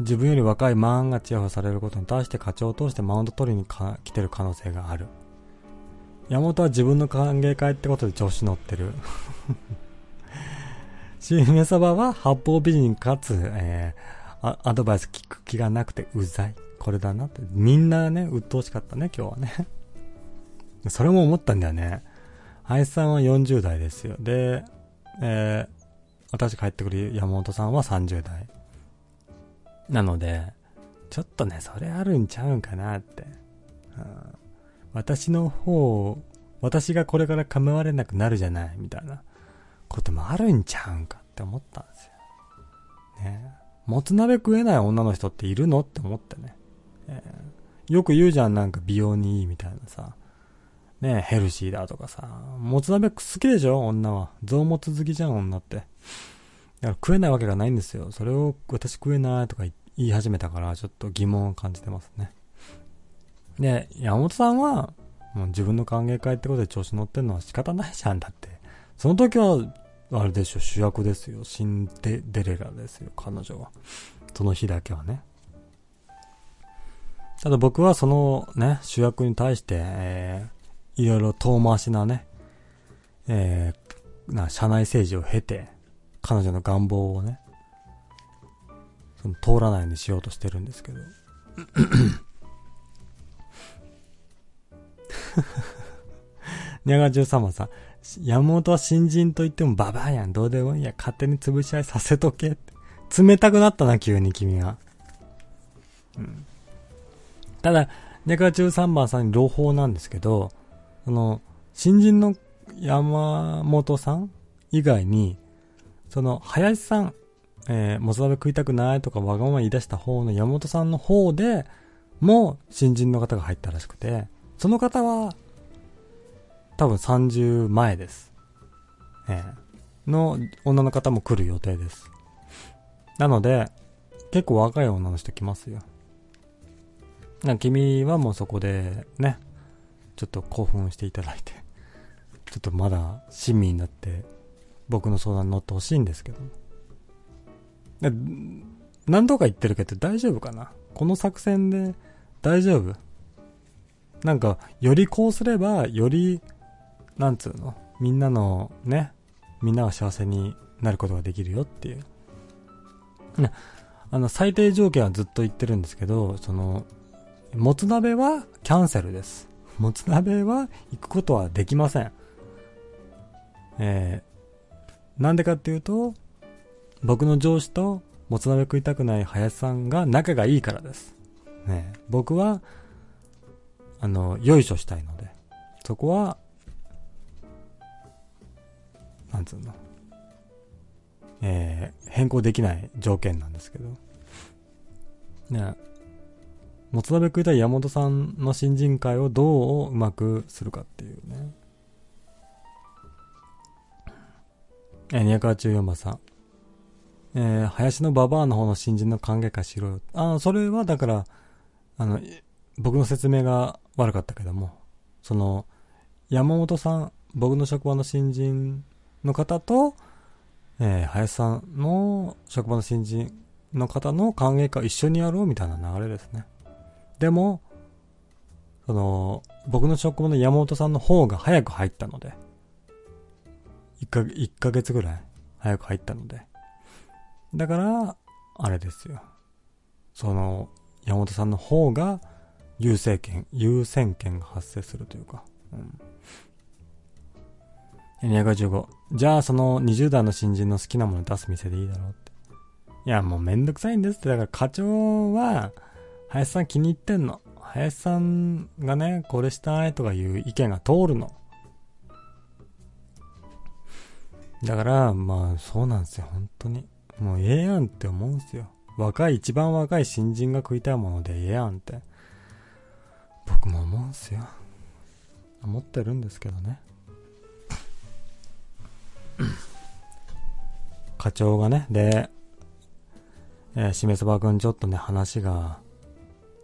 自分より若いマンがチヤホヤされることに対して課長を通してマウント取りに来てる可能性がある。山本は自分の歓迎会ってことで調子乗ってる。しめさばは八方美人かつ、えー、アドバイス聞く気がなくてうざい。これだなって。みんなね、鬱陶しかったね、今日はね。それも思ったんだよね。林さんは40代ですよ。で、えー、私帰ってくる山本さんは30代。なので、ちょっとね、それあるんちゃうんかなって。うん、私の方、私がこれから構われなくなるじゃない、みたいな。こともあるんちゃうんかって思ったんですよ。ねもつ鍋食えない女の人っているのって思ってね。えー、よく言うじゃん、なんか美容にいいみたいなさ。ねヘルシーだとかさ。もつ鍋好きでしょ女は。臓物好きじゃん、女って。だから食えないわけがないんですよ。それを私食えないとか言言い始めたから、ちょっと疑問を感じてますね。で、山本さんは、もう自分の歓迎会ってことで調子乗ってんのは仕方ないじゃんだって。その時は、あれでしょ、主役ですよ。シンデデレラですよ、彼女は。その日だけはね。ただ僕はそのね、主役に対して、えー、いろいろ遠回しなね、えー、な、社内政治を経て、彼女の願望をね、その通らないようにしようとしてるんですけど。ニャガ13番さん、山本は新人と言ってもババアやん、どうでもいいや、勝手に潰し合いさせとけって。冷たくなったな、急に君は。うん。ただ、ニャガ13番さんに朗報なんですけど、その、新人の山本さん以外に、その、林さん、えー、もつ鍋食いたくないとかわがまま言い出した方の山本さんの方で、も新人の方が入ったらしくて、その方は、多分30前です。えー、の女の方も来る予定です。なので、結構若い女の人来ますよ。な君はもうそこで、ね、ちょっと興奮していただいて、ちょっとまだ親身になって、僕の相談に乗ってほしいんですけど。何度か言ってるけど大丈夫かな？この作戦で大丈夫？なんか、よりこうすれば、より、なんつうの？みんなのね、みんなが幸せになることができるよっていう。ね、あの、最低条件はずっと言ってるんですけど、その、もつ鍋はキャンセルです。もつ鍋は行くことはできません。えー、なんでかっていうと、僕の上司ともつ鍋食いたくない林さんが仲がいいからです。ね、僕は、あの、よいしょしたいので、そこは、なんつうの、えー、変更できない条件なんですけど、ね、もつ鍋食いたい山本さんの新人会をどううまくするかっていうね。えー、284番さん。えー、林のババアの方の新人の歓迎会しろよ。ああ、それはだから、あの、僕の説明が悪かったけども、その、山本さん、僕の職場の新人の方と、えー、林さんの職場の新人の方の歓迎会を一緒にやろうみたいな流れですね。でも、その、僕の職場の山本さんの方が早く入ったので、1か、1ヶ月ぐらい早く入ったので、だから、あれですよ。その、山本さんの方が優先権、優先権が発生するというか。うん。255。じゃあその20代の新人の好きなもの出す店でいいだろうって。いや、もうめんどくさいんですって。だから課長は、林さん気に入ってんの。林さんがね、これしたいとかいう意見が通るの。だから、まあ、そうなんですよ、本当に。もうええやんって思うんすよ。若い、一番若い新人が食いたいものでええやんって。僕も思うんすよ。思ってるんですけどね。課長がね、で、えー、しめそばくんちょっとね、話が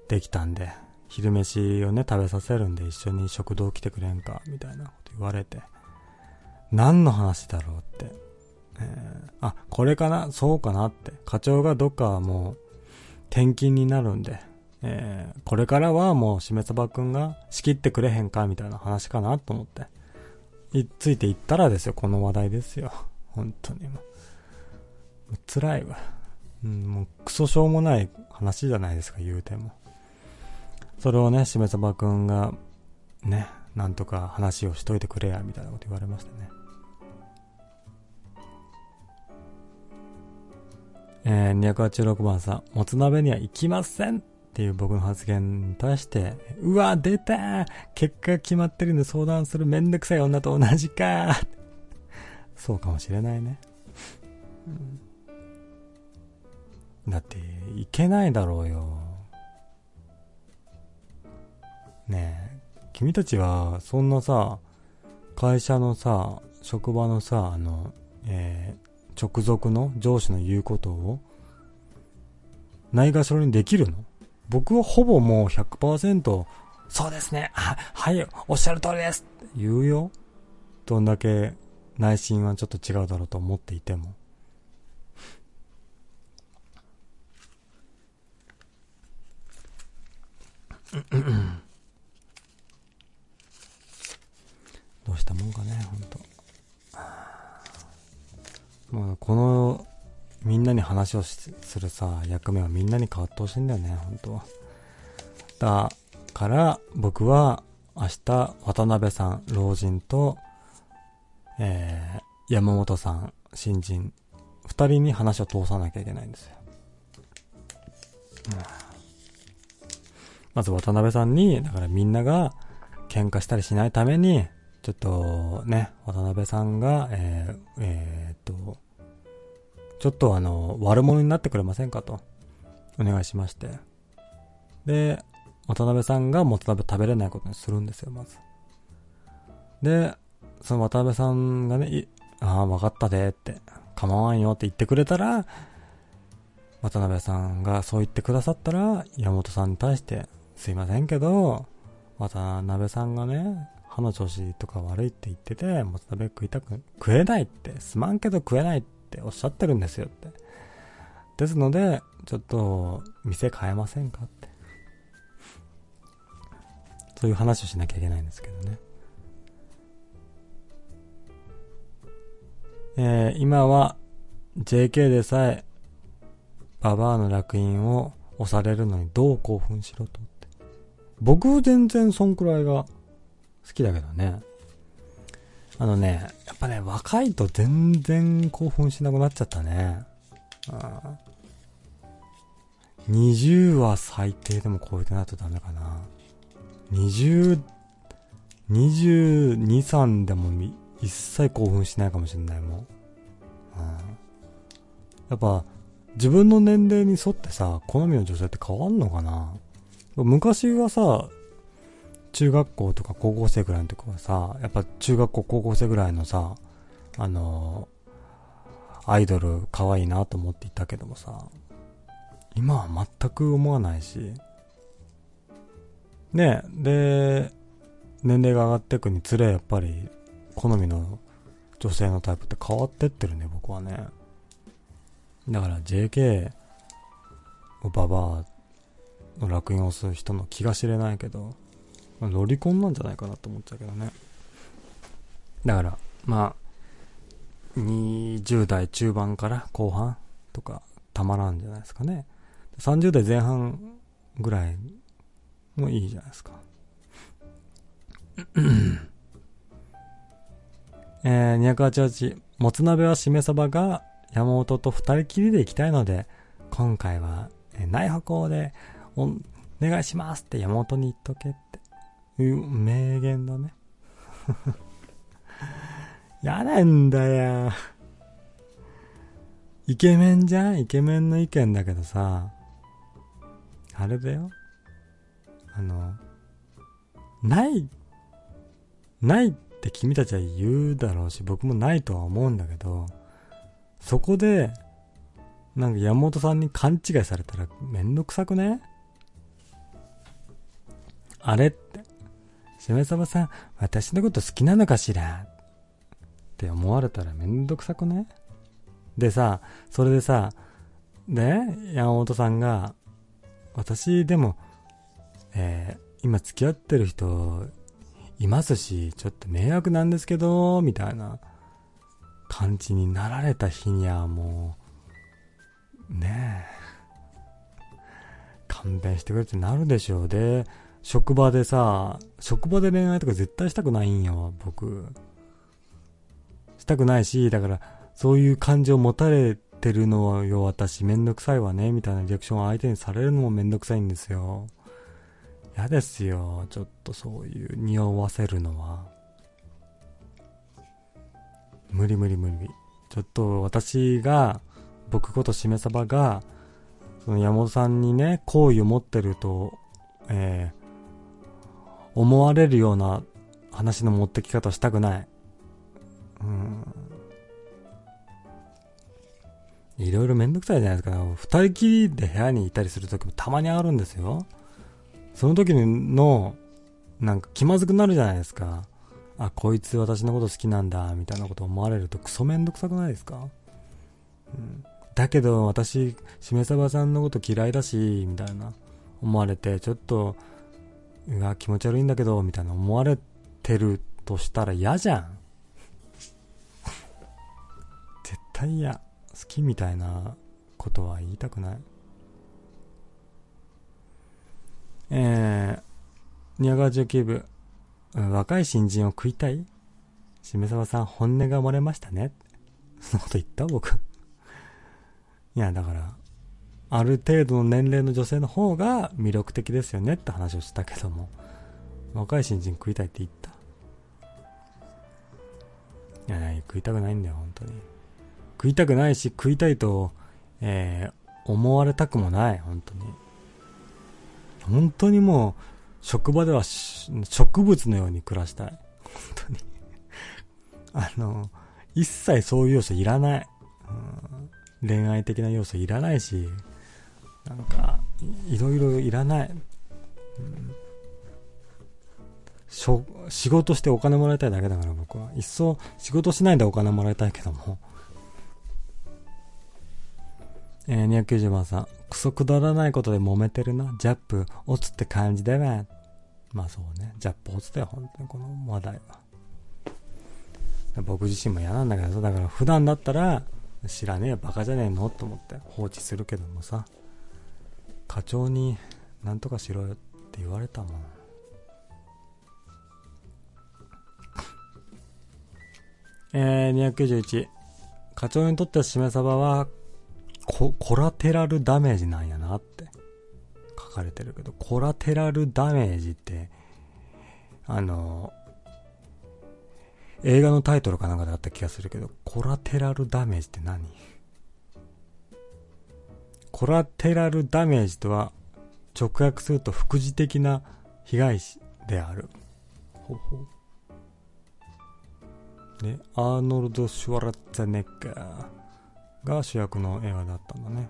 できたんで、昼飯をね、食べさせるんで一緒に食堂来てくれんか、みたいなこと言われて。何の話だろうって。えー、あ、これかなそうかなって。課長がどっかもう、転勤になるんで、えー、これからはもうしめそばくんが仕切ってくれへんかみたいな話かなと思って。い、ついていったらですよ、この話題ですよ。本当にもう。辛いわ。うん、もうクソしょうもない話じゃないですか、言うても。それをね、しめそばくんが、ね、なんとか話をしといてくれや、みたいなこと言われましたね。えー、286番さん、もつ鍋には行きませんっていう僕の発言に対して、うわ、出た結果決まってるんで相談するめんどくさい女と同じか そうかもしれないね。だって、いけないだろうよ。ねえ、君たちは、そんなさ、会社のさ、職場のさ、あの、えー、直属の上司の言うことをないがしろにできるの？僕はほぼもう100%、そうですね、は、はい、おっしゃる通りです言うよ。どんだけ内心はちょっと違うだろうと思っていても。どうしたもんかね、ほんと。もうこのみんなに話をするさ、役目はみんなに変わってほしいんだよね、本当は。だから僕は明日渡辺さん、老人と、えー、山本さん、新人、二人に話を通さなきゃいけないんですよ。うん、まず渡辺さんに、だからみんなが喧嘩したりしないために、ちょっとね、渡辺さんが、えー、えー、っと、ちょっとあの、悪者になってくれませんかと、お願いしまして。で、渡辺さんがもつ鍋食べれないことにするんですよ、まず。で、その渡辺さんがね、ああ、わかったでって、構わんよって言ってくれたら、渡辺さんがそう言ってくださったら、山本さんに対して、すいませんけど、渡辺さんがね、歯の調子とか悪いって言ってて、もつ鍋食いたく、食えないって、すまんけど食えないってっておっしゃってるんですよって。ですので、ちょっと、店変えませんかって。そういう話をしなきゃいけないんですけどね。えー、今は JK でさえ、ババアの楽印を押されるのにどう興奮しろとって。僕全然そんくらいが好きだけどね。あのね、やっぱね、若いと全然興奮しなくなっちゃったね。うん、20は最低でも超えてないとダメかな。20、22、3でも一切興奮しないかもしれないも。うん、やっぱ、自分の年齢に沿ってさ、好みの女性って変わんのかな昔はさ、中学校とか高校生ぐらいの時はさ、やっぱ中学校高校生ぐらいのさ、あのー、アイドル可愛いなと思っていたけどもさ、今は全く思わないし、ねで、年齢が上がっていくにつれ、やっぱり、好みの女性のタイプって変わってってるね、僕はね。だから JK をババアの楽印を押す人の気が知れないけど、ロリコンなんじゃないかなと思っちゃうけどね。だから、まあ、20代中盤から後半とかたまらんじゃないですかね。30代前半ぐらいもいいじゃないですか。えー、288、もつ鍋はしめ鯖が山本と二人きりで行きたいので、今回は、えー、内歩行でお願いしますって山本に言っとけって。名言だね。やなんだよ。イケメンじゃん？イケメンの意見だけどさ、あれだよ。あの、ない、ないって君たちは言うだろうし、僕もないとは思うんだけど、そこで、なんか山本さんに勘違いされたらめんどくさくね？あれって。しめさばさん、私のこと好きなのかしら？って思われたらめんどくさくね？でさ、それでさ、で、山本さんが、私でも、えー、今付き合ってる人いますし、ちょっと迷惑なんですけど、みたいな感じになられた日にはもう、ねえ、勘弁してくれってなるでしょう。で、職場でさ、職場で恋愛とか絶対したくないんよ、僕。したくないし、だから、そういう感情を持たれてるのよ、私めんどくさいわね、みたいなリアクションを相手にされるのもめんどくさいんですよ。嫌ですよ、ちょっとそういう匂わせるのは。無理無理無理。ちょっと私が、僕ことしめさばが、その山本さんにね、好意を持ってると、えー、思われるような話の持ってき方したくない。うん。いろいろめんどくさいじゃないですか。二人きりで部屋にいたりする時もたまにあるんですよ。その時の、なんか気まずくなるじゃないですか。あ、こいつ私のこと好きなんだ、みたいなこと思われるとクソめんどくさくないですかうん。だけど私、しめさばさんのこと嫌いだし、みたいな思われて、ちょっと、うわ、気持ち悪いんだけど、みたいな思われてるとしたら嫌じゃん。絶対嫌。好きみたいなことは言いたくない。えー、289部、若い新人を食いたい？しめさばさん、本音が漏れましたね。そんなこと言った？僕。いや、だから、ある程度の年齢の女性の方が魅力的ですよねって話をしたけども、若い新人食いたいって言った？いやいや、食いたくないんだよ、本当に。食いたくないし、食いたいと、えー、思われたくもない、本当に。本当にもう、職場では植物のように暮らしたい。本当に。あの、一切そういう要素いらない。うん、恋愛的な要素いらないし、なんか、いろいろいらない。うん仕事してお金もらいたいだけだから僕は。いっそ仕事しないでお金もらいたいけども。えー、290番さん。クソくだらないことで揉めてるな。ジャップ、オツって感じだよ。まあそうね。ジャップ、オツだよ、本当にこの話題は。僕自身も嫌なんだけどさ、だから普段だったら、知らねえよ、バカじゃねえの？と思って放置するけどもさ、課長になんとかしろよって言われたもん。えー、291。課長にとってはしめ鯖はコ、コラテラルダメージなんやなって書かれてるけど、コラテラルダメージって、あの、映画のタイトルかなんかであった気がするけど、コラテラルダメージって何？コラテラルダメージとは、直訳すると副次的な被害である。ほほで、アーノルド・シュワラッツェネッガーが主役の映画だったんだね。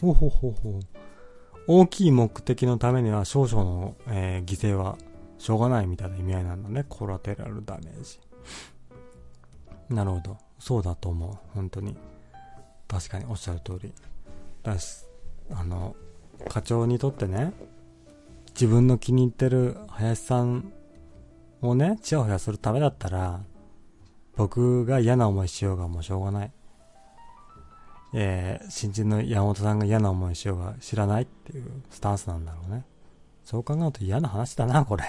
ほうほうほうほう。大きい目的のためには少々の、えー、犠牲はしょうがないみたいな意味合いなんだね。コラテラルダメージ。なるほど。そうだと思う。本当に。確かにおっしゃる通り。だし、あの、課長にとってね、自分の気に入ってる林さんをね、ちやほやするためだったら、僕が嫌な思いしようがもうしょうがない。えー、新人の山本さんが嫌な思いしようが知らないっていうスタンスなんだろうね。そう考えると嫌な話だな、これ。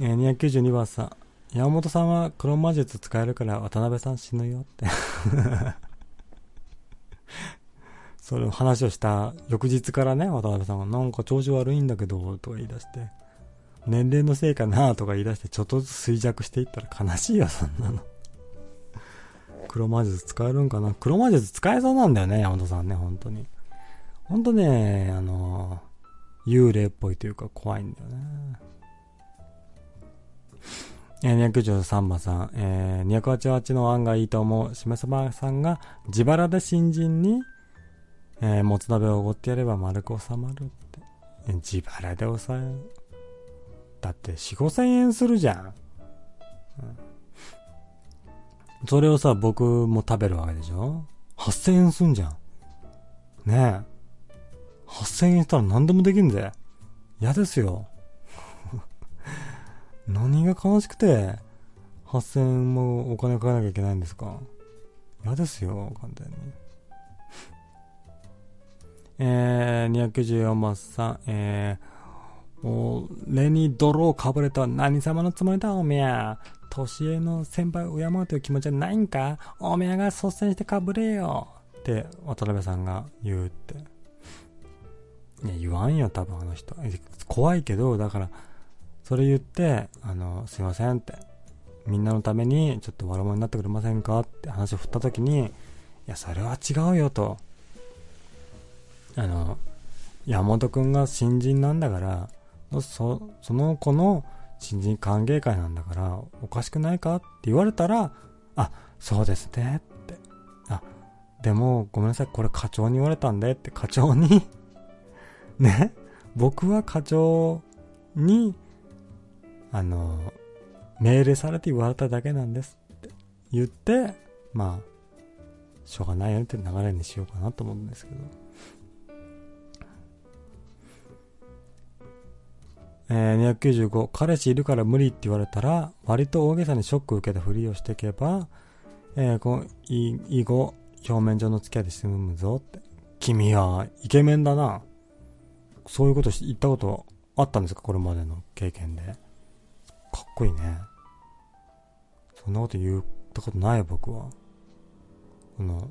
えー、292番さん。山本さんは黒魔術使えるから渡辺さん死ぬよって その話をした翌日からね、渡辺さんがなんか調子悪いんだけど、とか言い出して、年齢のせいかなとか言い出して、ちょっとずつ衰弱していったら悲しいよ、そんなの。黒魔術使えるんかな黒魔術使えそうなんだよね、山本さんね、本当に。本当ね、あの、幽霊っぽいというか怖いんだよね。えー、293番さん、えー、288の案がいいと思う。しめさばさんが自腹で新人にえー、もつ鍋をおごってやれば丸く収まるって。自腹で抑える。だって4、5千円するじゃん。それをさ、僕も食べるわけでしょ ?8 円すんじゃん。ねえ。8千円したら何でもできんぜ。嫌ですよ。何が悲しくて、8000円もお金かけなきゃいけないんですか？嫌ですよ、完全に。えー、294番さん、えー、俺に泥をかぶれた何様のつもりだ、おめえ。年上の先輩を敬うという気持ちはないんか？おめえが率先してかぶれよ。って渡辺さんが言うって。いや、言わんよ、多分あの人。怖いけど、だから、それ言って、あの、すいませんって。みんなのために、ちょっと悪者になってくれませんかって話を振った時に、いや、それは違うよと。あの、山本くんが新人なんだから、そ、その子の新人歓迎会なんだから、おかしくないかって言われたら、あ、そうですねって。あ、でも、ごめんなさい、これ課長に言われたんでって課長に ね、僕は課長に、あの、命令されて言われただけなんですって言って、まあ、しょうがないよねって流れにしようかなと思うんですけど。えー、295、彼氏いるから無理って言われたら、割と大げさにショック受けたふりをしていけば、えー、こい以後、表面上の付き合いで済むぞって。君はイケメンだな。そういうこと言ったことあったんですか？これまでの経験で。かっこいいね。そんなこと言ったことない僕は。この、好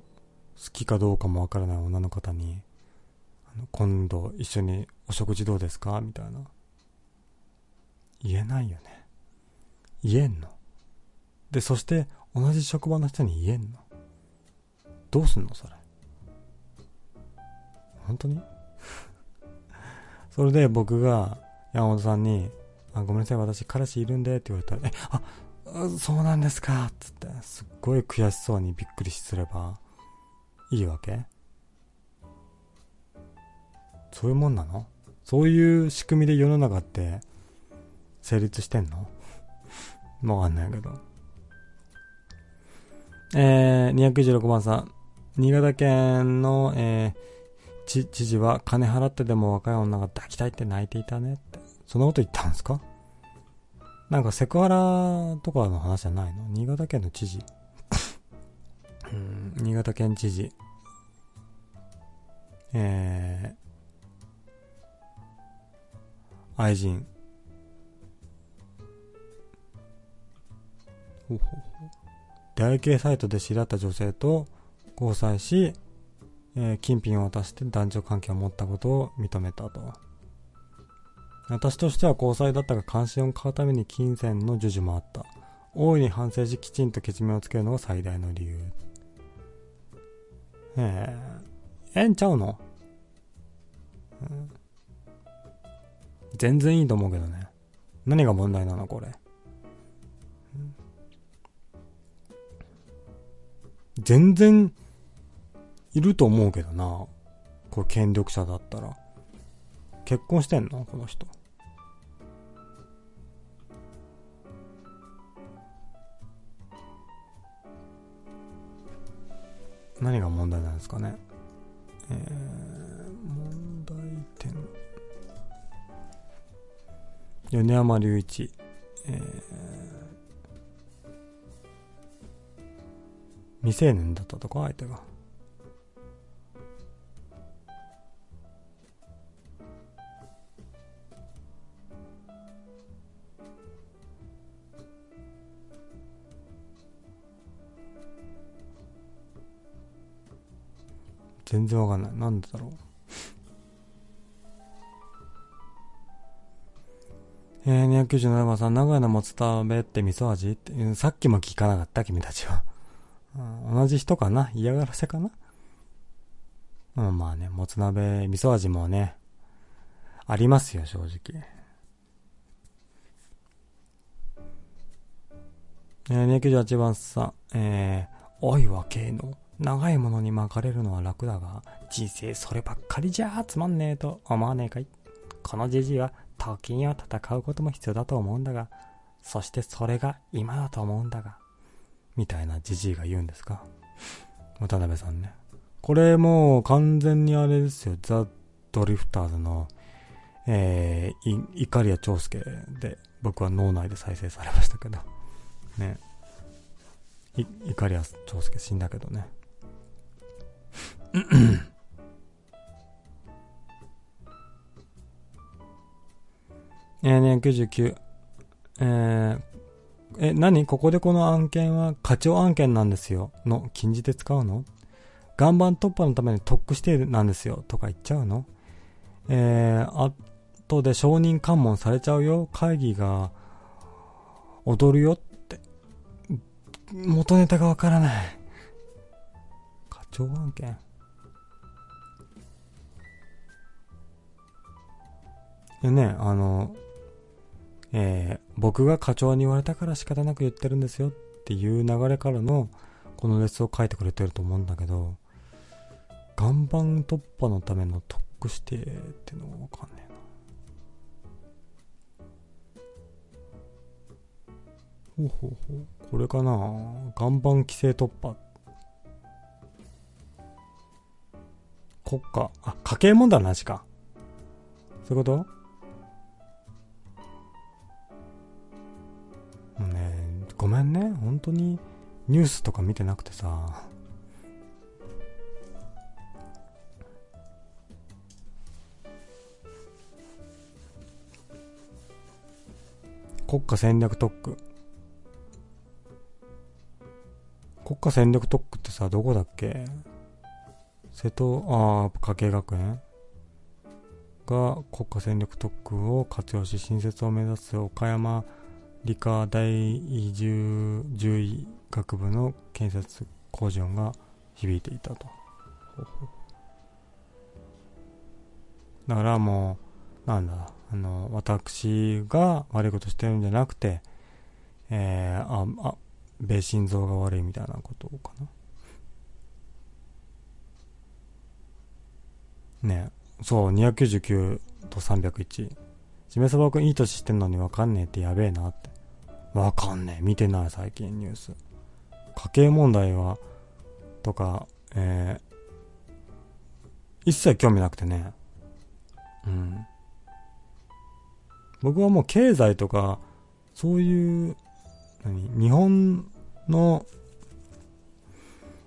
きかどうかもわからない女の方に、あの今度一緒にお食事どうですか？みたいな。言えないよね。言えんの。で、そして同じ職場の人に言えんの。どうすんのそれ。本当に？それで僕が山本さんに、あごめんなさい、私彼氏いるんでって言われたら、え、あ、そうなんですかつって、すっごい悔しそうにびっくりすればいいわけ？そういうもんなの？そういう仕組みで世の中って成立してんの？わかんないけど。えー、296番さん。新潟県の、えー、知事は金払ってでも若い女が抱きたいって泣いていたね。そんなこと言ったんですか？なんかセクハラとかの話じゃないの？新潟県の知事。うん、新潟県知事。えー、愛人。ほほほ出会い系サイトで知り合った女性と交際し、えー、金品を渡して男女関係を持ったことを認めたと。私としては交際だったが関心を買うために金銭の授受もあった。大いに反省しきちんとけじめをつけるのが最大の理由。ええー、えんちゃうの、うん、全然いいと思うけどね。何が問題なのこれ？全然いると思うけどな。こう権力者だったら。結婚してんの？この人。何が問題なんですかね。えー、問題点。米山隆一。えー、未成年だったとか、相手が。全然わかんない。なんだろう。えー、297番さん、名古屋のもつべって味噌味？って、さっきも聞かなかった君たちは。同じ人かな？嫌がらせかな？うん、まあね、もつ鍋、味噌味もね、ありますよ、正直。えー、298番さん、えー、愛は系の長いものに巻かれるのは楽だが、人生そればっかりじゃつまんねえと思わねえかい。このじじいは時には戦うことも必要だと思うんだが、そしてそれが今だと思うんだが、みたいなじじいが言うんですか？渡辺さんね。これもう完全にあれですよ。ザ・ドリフターズの、えー、イカリア長介で僕は脳内で再生されましたけど。ね。い、イカリア長介死んだけどね。えー、299。えー、え、何？ここでこの案件は課長案件なんですよ。の、禁じて使うの？岩盤突破のために特区指定なんですよ。とか言っちゃうの？えー、後で承認喚問されちゃうよ。会議が踊るよって。元ネタがわからない。課長案件でね、あの、えー、僕が課長に言われたから仕方なく言ってるんですよっていう流れからの、このレスを書いてくれてると思うんだけど、岩盤突破のための特区指定ってのがわかんねえな。ほうほうほう。これかな岩盤規制突破。国家、あ、家計問題の話か。そういうこと？ごめんね。本当にニュースとか見てなくてさ。国家戦略特区。国家戦略特区ってさ、どこだっけ？瀬戸、ああ、家計学園が国家戦略特区を活用し新設を目指す岡山理科大移住獣医学部の建設工事音が響いていたと。だからもう、なんだ、あの、私が悪いことしてるんじゃなくて、えー、あ、あ、米心臓が悪いみたいなことかな。ねそう、299と301。しめさばくんいい年してんのにわかんねえってやべえなって。わかんねえ。見てない最近ニュース。家計問題は、とか、えー、一切興味なくてね。うん。僕はもう経済とか、そういう、何日本の、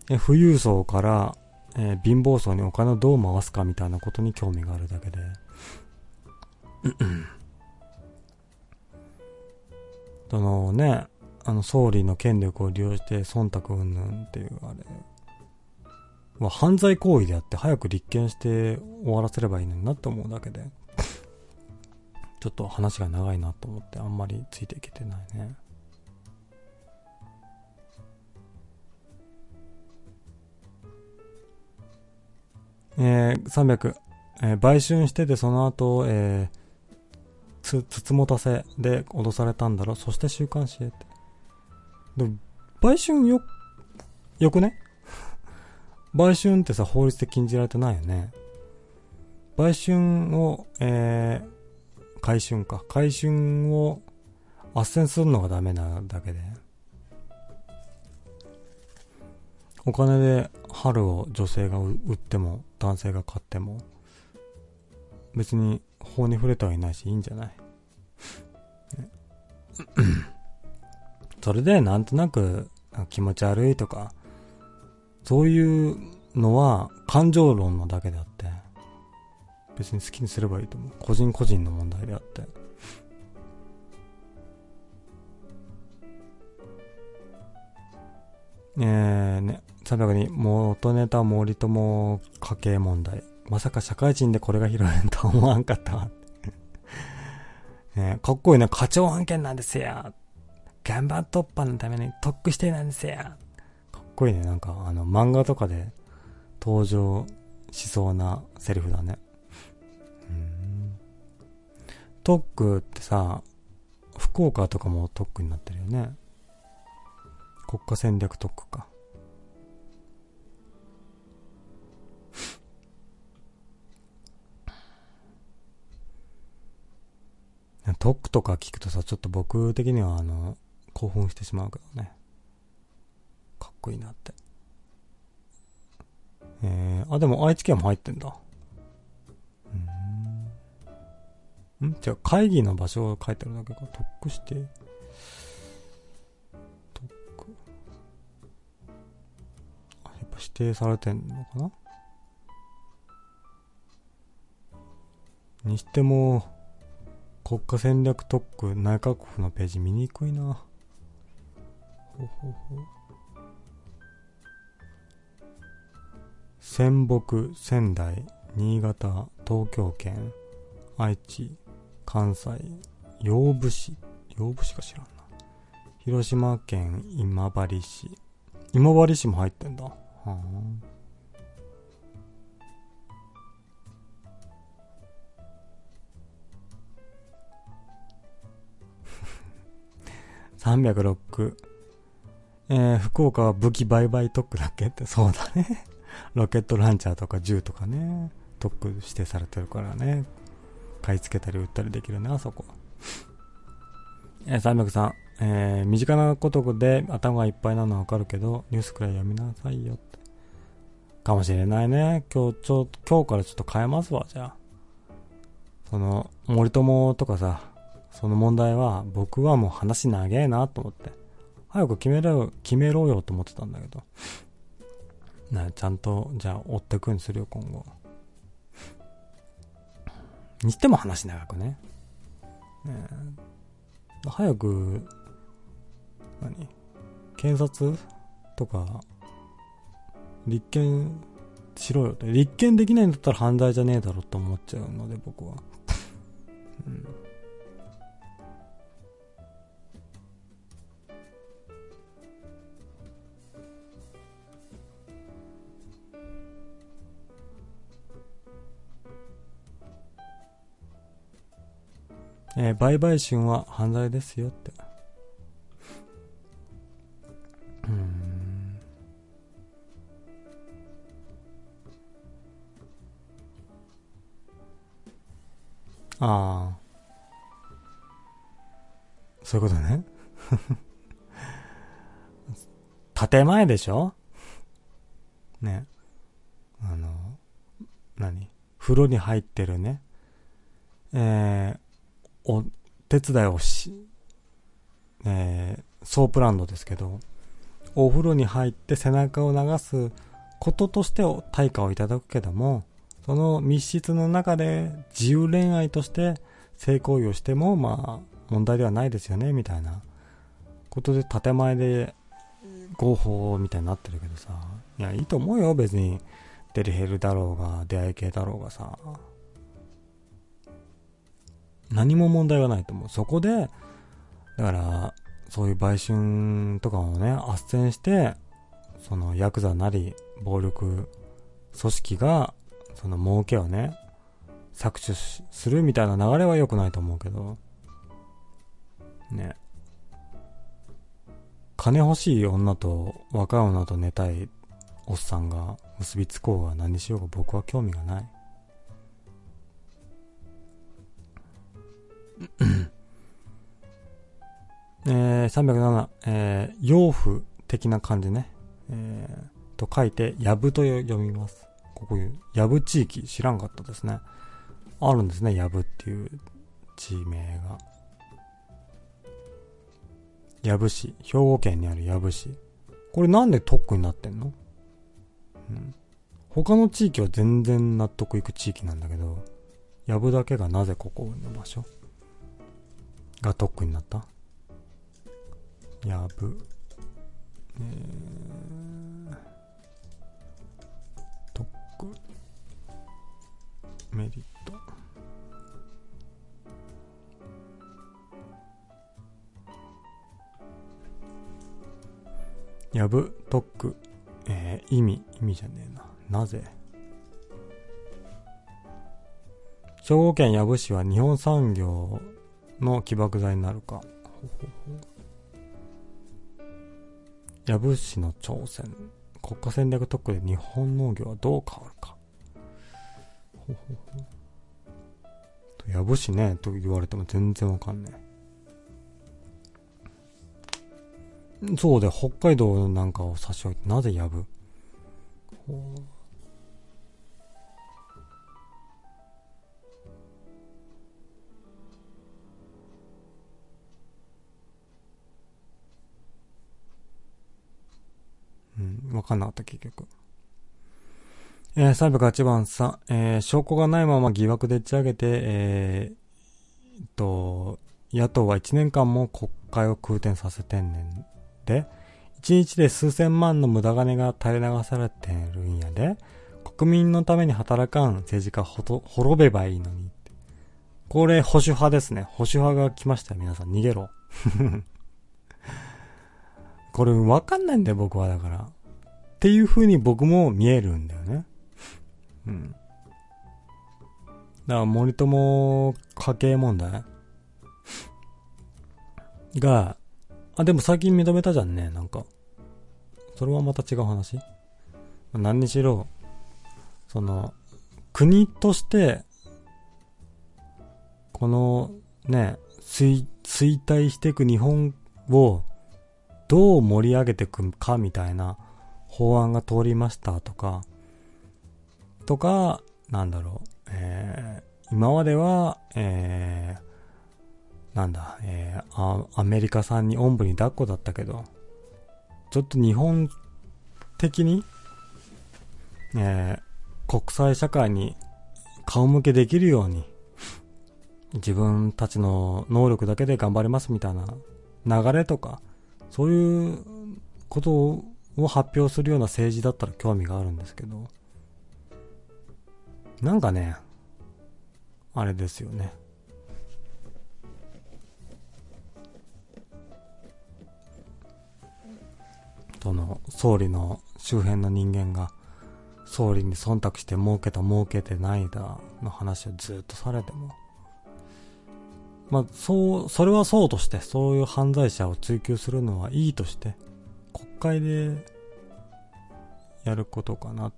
え富裕層から、えー、貧乏層にお金をどう回すかみたいなことに興味があるだけで。そのね、あの総理の権力を利用して忖度云々っていうあれは犯罪行為であって早く立件して終わらせればいいのになって思うだけで。ちょっと話が長いなと思ってあんまりついていけてないね。えー、300、えー、売春しててその後、えー、つ、つつもたせで脅されたんだろそして週刊誌へって。でも、売春よ、よくね？売春ってさ、法律で禁じられてないよね。売春を、えー、回春か。回春を斡旋するのがダメなだけで。お金で春を女性が売っても、男性が買っても、別に法に触れてはいないし、いいんじゃない？それでなんとなく気持ち悪いとか、そういうのは感情論のだけであって、別に好きにすればいいと思う。個人個人の問題であって。えーね、302、元ネタ森友家計問題。まさか社会人でこれが拾えるとは思わんかったわ。ね、かっこいいね。課長案件なんですよ。岩盤突破のために特区してなんですよ。かっこいいね。なんか、あの、漫画とかで登場しそうなセリフだね。特区ってさ、福岡とかも特区になってるよね。国家戦略特区か。特区とか聞くとさ、ちょっと僕的にはあの、興奮してしまうけどね。かっこいいなって。えー、あ、でも愛知県も入ってんだ。うんじゃあ会議の場所を書いてあるだけか。特区して。特区。あ、やっぱ指定されてんのかな？にしても、国家戦略特区内閣府のページ見にくいな。ほほほ。仙北、仙台、新潟、東京圏、愛知、関西、養父市、養父市か知らんな。広島県今治市。今治市も入ってんだ。はあ、306。えー、福岡は武器売買特区だっけ？って、そうだね。ロケットランチャーとか銃とかね、特区指定されてるからね。買い付けたり売ったりできるね、あそこ。えー、303。えー、身近なことで頭がいっぱいなのはわかるけど、ニュースくらい読みなさいよって。かもしれないね。今日ちょ、今日からちょっと変えますわ、じゃあ。その、森友とかさ、その問題は僕はもう話長えなと思って。早く決めろよ、決めろよと思ってたんだけど。な、ちゃんと、じゃあ追ってくにするよ、今後。にしても話長くね。ね早く、何検察とか、立件しろよって。立件できないんだったら犯罪じゃねえだろって思っちゃうので、僕は。うん。えー、売買春は犯罪ですよって。うん。ああ。そういうことね。建前でしょ？ね。あの、何？風呂に入ってるね。えー、お手伝いをし、えー、ソープランドですけど、お風呂に入って背中を流すこととして対価をいただくけども、その密室の中で自由恋愛として性行為をしても、まあ、問題ではないですよね、みたいなことで建前で合法みたいになってるけどさ、いや、いいと思うよ、別に。デリヘルだろうが、出会い系だろうがさ。何も問題はないと思う。そこで、だから、そういう売春とかをね、斡旋して、そのヤクザなり、暴力組織が、その儲けをね、搾取するみたいな流れは良くないと思うけど、ね。金欲しい女と若い女と寝たいおっさんが結びつこうが何しようが僕は興味がない。えー、307、えー、洋風的な感じね。えー、と書いて、やぶと読みます。ここいう、やぶ地域知らんかったですね。あるんですね、やぶっていう地名が。やぶ市。兵庫県にあるやぶ市。これなんで特区になってんの？うん。他の地域は全然納得いく地域なんだけど、やぶだけがなぜここの場所？が特区になった？やぶ。えー、特区。メリット。やぶ、特区。えー、意味、意味じゃねえな。なぜ？兵庫県養父市は日本産業の起爆剤になるか。養父市の挑戦。国家戦略特区で日本農業はどう変わるか。ほほほ。養父市ね、と言われても全然わかんない。そうで、北海道なんかを差し置いて、なぜやぶわかんなかった、結局。えー、308番さん、えー、証拠がないまま疑惑で打ち上げて、えー、と、野党は1年間も国会を空転させてんねんで、1日で数千万の無駄金が垂れ流されてるんやで、国民のために働かん政治家ほと、滅べばいいのに。これ保守派ですね。保守派が来ましたよ、皆さん。逃げろ。これわかんないんだよ、僕はだから。っていう風に僕も見えるんだよね。うん。だから森友家計問題が、あ、でも最近認めたじゃんね、なんか。それはまた違う話何にしろ、その、国として、このね、衰、衰退していく日本をどう盛り上げていくかみたいな法案が通りましたとか、とか、なんだろう、えー、今までは、えー、なんだ、えー、アメリカ産におんぶに抱っこだったけど、ちょっと日本的に、えー、国際社会に顔向けできるように、自分たちの能力だけで頑張れますみたいな流れとか、そういうことを発表するような政治だったら興味があるんですけど、なんかね、あれですよね。その、総理の周辺の人間が、総理に忖度して儲けた儲けてないだの話をずっとされても、まあ、そう、それはそうとして、そういう犯罪者を追及するのはいいとして、国会でやることかなっ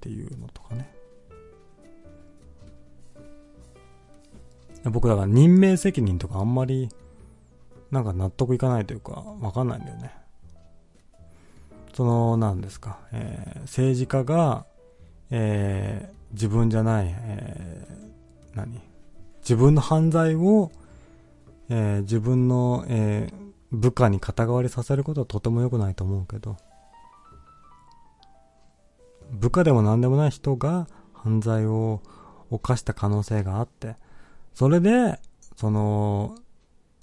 ていうのとかね。僕だから任命責任とかあんまり、なんか納得いかないというか、わかんないんだよね。その、なんですか、えー、政治家が、えー、自分じゃない、えー、何？自分の犯罪を、えー、自分の、えー、部下に肩代わりさせることはとても良くないと思うけど、部下でも何でもない人が犯罪を犯した可能性があって、それで、その、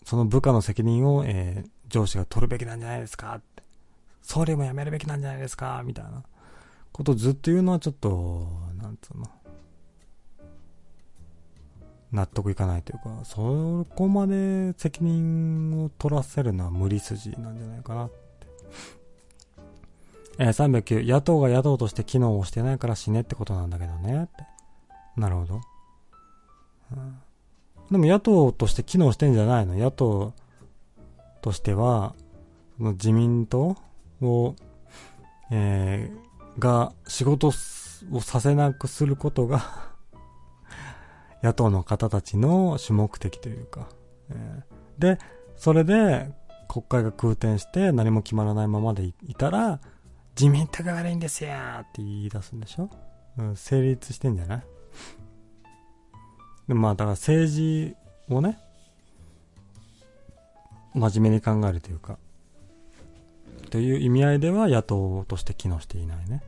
その部下の責任を、えー、上司が取るべきなんじゃないですかって。総理も辞めるべきなんじゃないですかみたいなことをずっと言うのはちょっと、なんつうの。納得いかないというか、そこまで責任を取らせるのは無理筋なんじゃないかなって。えー、309、野党が野党として機能をしてないから死ねってことなんだけどねって。なるほど。うんでも野党として機能してんじゃないの？野党としては、その自民党を、えー、が仕事をさせなくすることが野党の方たちの主目的というか、えー、で、それで国会が空転して何も決まらないままでいたら、自民党が悪いんですよって言い出すんでしょ、うん、成立してんじゃない？でまあだから政治をね、真面目に考えるというか、という意味合いでは野党として機能していないね。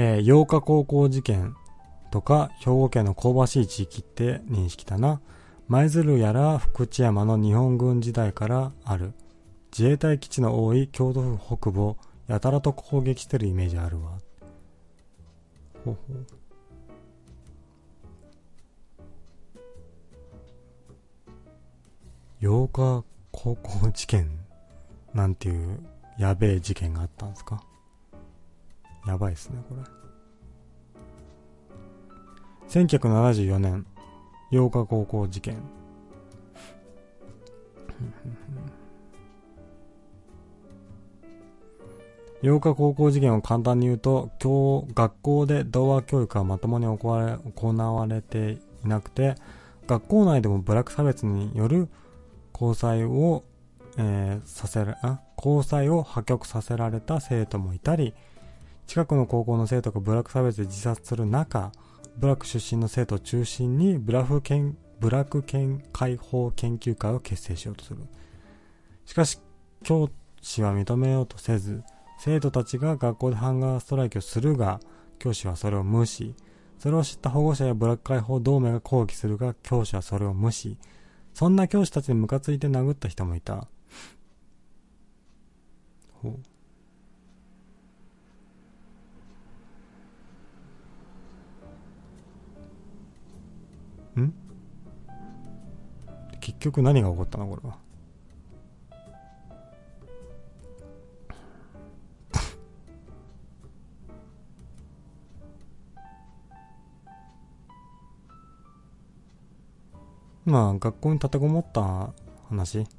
えー、8日高校事件とか兵庫県の香ばしい地域って認識だな。舞鶴やら福知山の日本軍時代からある自衛隊基地の多い京都府北部をやたらと攻撃してるイメージあるわ。ほほ8日高校事件なんていうやべえ事件があったんですか？やばいっすね、これ。1974年、8日高校事件。8日高校事件を簡単に言うと、今日学校で童話教育がまともに行われ行われていなくて、学校内でもブラック差別による交際を、えー、させる、あ交際を破局させられた生徒もいたり、近くの高校の生徒がブラック差別で自殺する中、ブラック出身の生徒を中心にブラフ研ブラック研解放研究会を結成しようとする。しかし、教師は認めようとせず、生徒たちが学校でハンガーストライキをするが、教師はそれを無視。それを知った保護者やブラック解放同盟が抗議するが、教師はそれを無視。そんな教師たちにムカついて殴った人もいた。ほう。ん？結局何が起こったのこれは？まあ、学校に立てこもった話。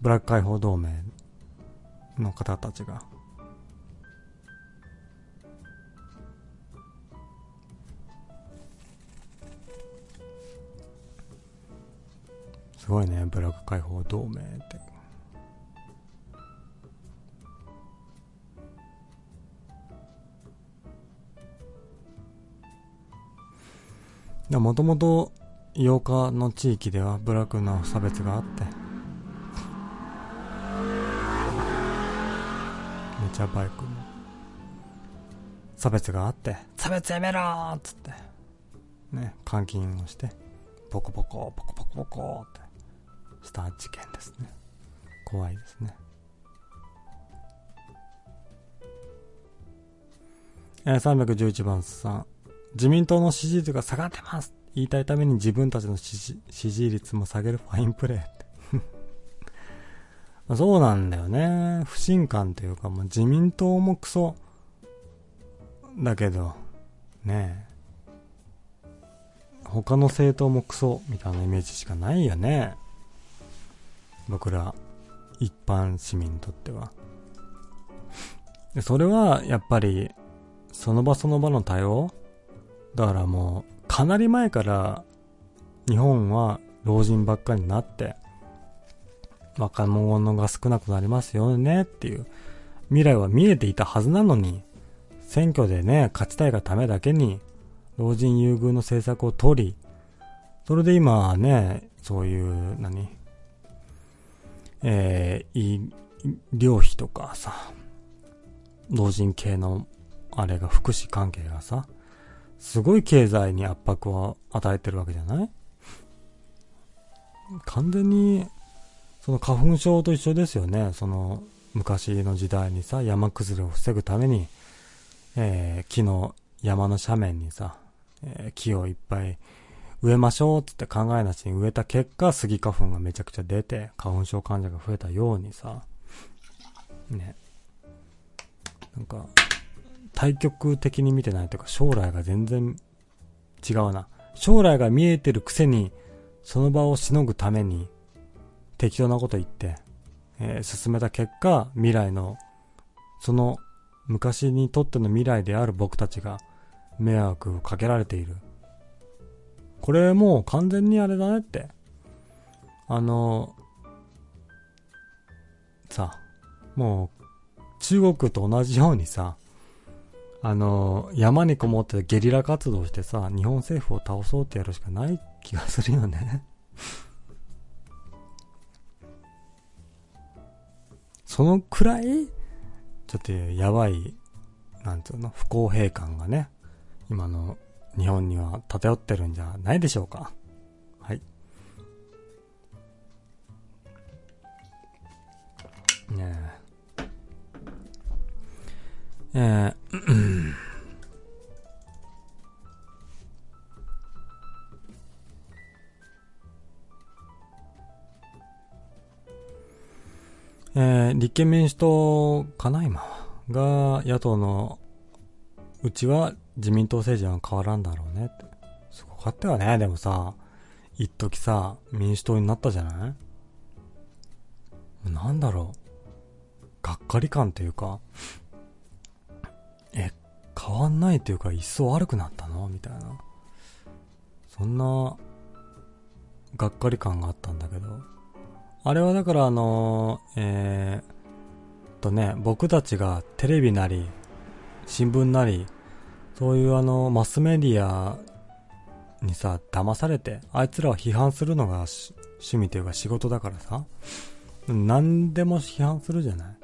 ブラック解放同盟の方たちがすごいね、ブラック解放同盟って。もともと8日の地域ではブラックの差別があって。めちゃバイクも差別があって。差別やめろっつって。ね監禁をして。ポコポコポコポコポコって。した事件ですね怖いですねえー、311番さん自民党の支持率が下がってます言いたいために自分たちの支持率も下げるファインプレー そうなんだよね。不信感というか、もう自民党もクソ。だけど、ねえ。他の政党もクソみたいなイメージしかないよね。僕ら、一般市民にとっては。それは、やっぱり、その場その場の対応。だからもう、かなり前から日本は老人ばっかりになって、若者が少なくなりますよねっていう。未来は見えていたはずなのに、選挙でね、勝ちたいがためだけに、老人優遇の政策を取り、それで今ね、そういう、何？えー、医療費とかさ、老人系の、あれが福祉関係がさ、すごい経済に圧迫を与えてるわけじゃない？完全に、その花粉症と一緒ですよね。その、昔の時代にさ、山崩れを防ぐために、えー、木の山の斜面にさ、えー、木をいっぱい植えましょうっつって考えなしに植えた結果、スギ花粉がめちゃくちゃ出て、花粉症患者が増えたようにさ、ね。なんか、対極的に見てないというか、将来が全然違うな。将来が見えてるくせに、その場をしのぐために、適当なこと言って、えー、進めた結果、未来の、その昔にとっての未来である僕たちが迷惑をかけられている。これもう完全にあれだねって。あの、さ、もう中国と同じようにさ、あの、山にこもってゲリラ活動してさ、日本政府を倒そうってやるしかない気がするよね そのくらい、ちょっとやばい、なんつうの、不公平感がね、今の日本には漂ってるんじゃないでしょうか。はい。ねえ。えー、えー、立憲民主党かな今が野党のうちは自民党政治は変わらんだろうねって。すごかったよね。でもさ、一時さ、民主党になったじゃない？なんだろう。がっかり感っていうか、え、変わんないっていうか一層悪くなったの？みたいな。そんな、がっかり感があったんだけど。あれはだからあのー、えー、とね、僕たちがテレビなり、新聞なり、そういうあの、マスメディアにさ、騙されて、あいつらは批判するのが趣味というか仕事だからさ、何でも批判するじゃない。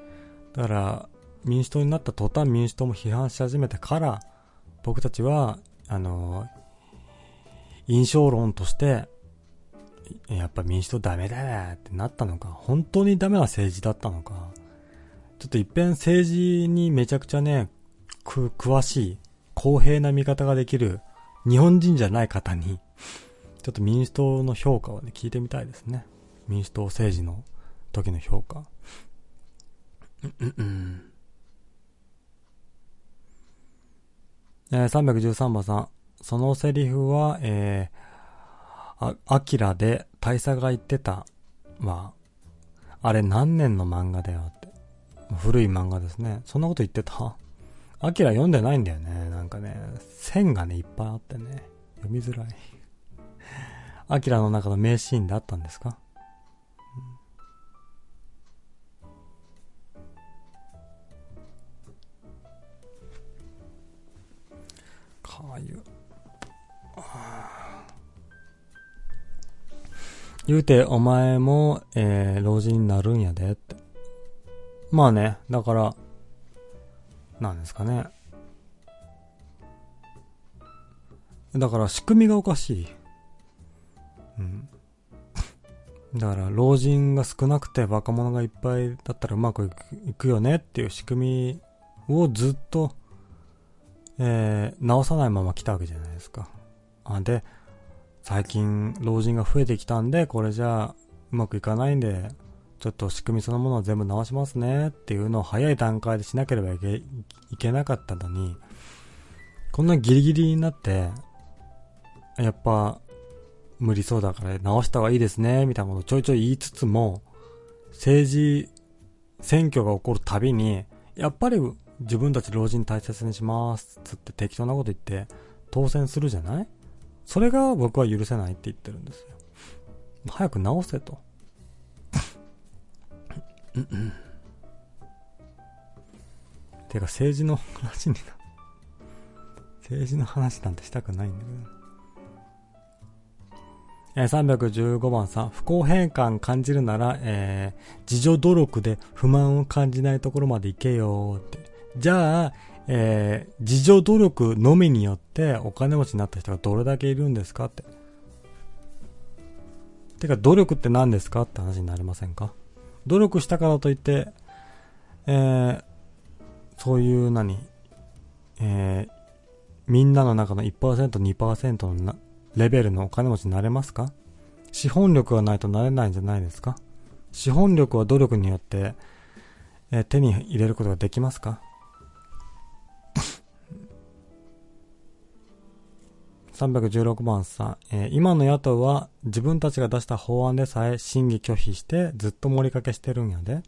だから、民主党になった途端民主党も批判し始めてから、僕たちは、あの、印象論として、やっぱ民主党ダメだよってなったのか、本当にダメな政治だったのか、ちょっと一遍政治にめちゃくちゃね、く、詳しい、公平な見方ができる日本人じゃない方に、ちょっと民主党の評価をね、聞いてみたいですね。民主党政治の時の評価。うんうん。えー、313番さん。そのセリフは、えー、あ、アキラで大佐が言ってたは、あれ何年の漫画だよって。古い漫画ですね。そんなこと言ってた？アキラ読んでないんだよね。なんかね、線がね、いっぱいあってね、読みづらい。アキラの中の名シーンであったんですか、かゆ。言うて、お前も、えー、老人になるんやでって。まあね、だから、なんですかね。だから仕組みがおかしい。うん。だから老人が少なくて若者がいっぱいだったらうまくいくよねっていう仕組みをずっと、えー、直さないまま来たわけじゃないですか。あ、で、最近老人が増えてきたんで、これじゃうまくいかないんで、ちょっと仕組みそのものを全部直しますねっていうのを早い段階でしなければいけいけなかったのに、こんなギリギリになって、やっぱ無理そうだから直した方がいいですね、みたいなことをちょいちょい言いつつも、政治、選挙が起こるたびに、やっぱり自分たち老人大切にしますつって適当なこと言って当選するじゃない？それが僕は許せないって言ってるんですよ。早く直せと。てか政治の話にな、政治の話なんてしたくないんだけど。え、315番さん、不公平感感じるなら、えー、自助努力で不満を感じないところまで行けよって。じゃあ、えー、自助努力のみによってお金持ちになった人がどれだけいるんですかって。てか、努力って何ですかって話になりませんか？努力したからといって、えー、そういう何、えー、みんなの中の1%、2%のなレベルのお金持ちになれますか？資本力がないとなれないんじゃないですか？資本力は努力によって、えー、手に入れることができますか？316番さん、えー、今の野党は自分たちが出した法案でさえ審議拒否してずっと盛りかけしてるんやで。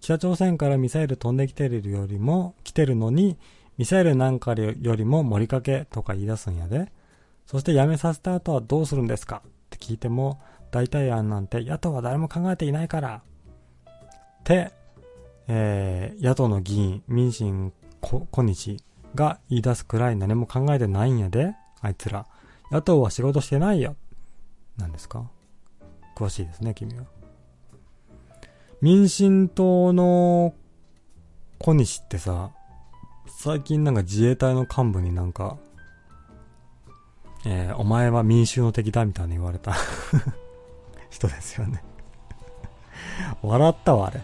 北朝鮮からミサイル飛んできてるよりも、来てるのに、ミサイルなんかよりも盛りかけとか言い出すんやで。そして辞めさせた後はどうするんですか？って聞いても、代替案なんて野党は誰も考えていないから。って、えー、野党の議員、民進小西が言い出すくらい何も考えてないんやで。あいつら。野党は仕事してないよ。何ですか？詳しいですね、君は。民進党の小西ってさ、最近なんか自衛隊の幹部になんか、えー、お前は民衆の敵だみたいに言われた 人ですよね笑ったわ、あれ。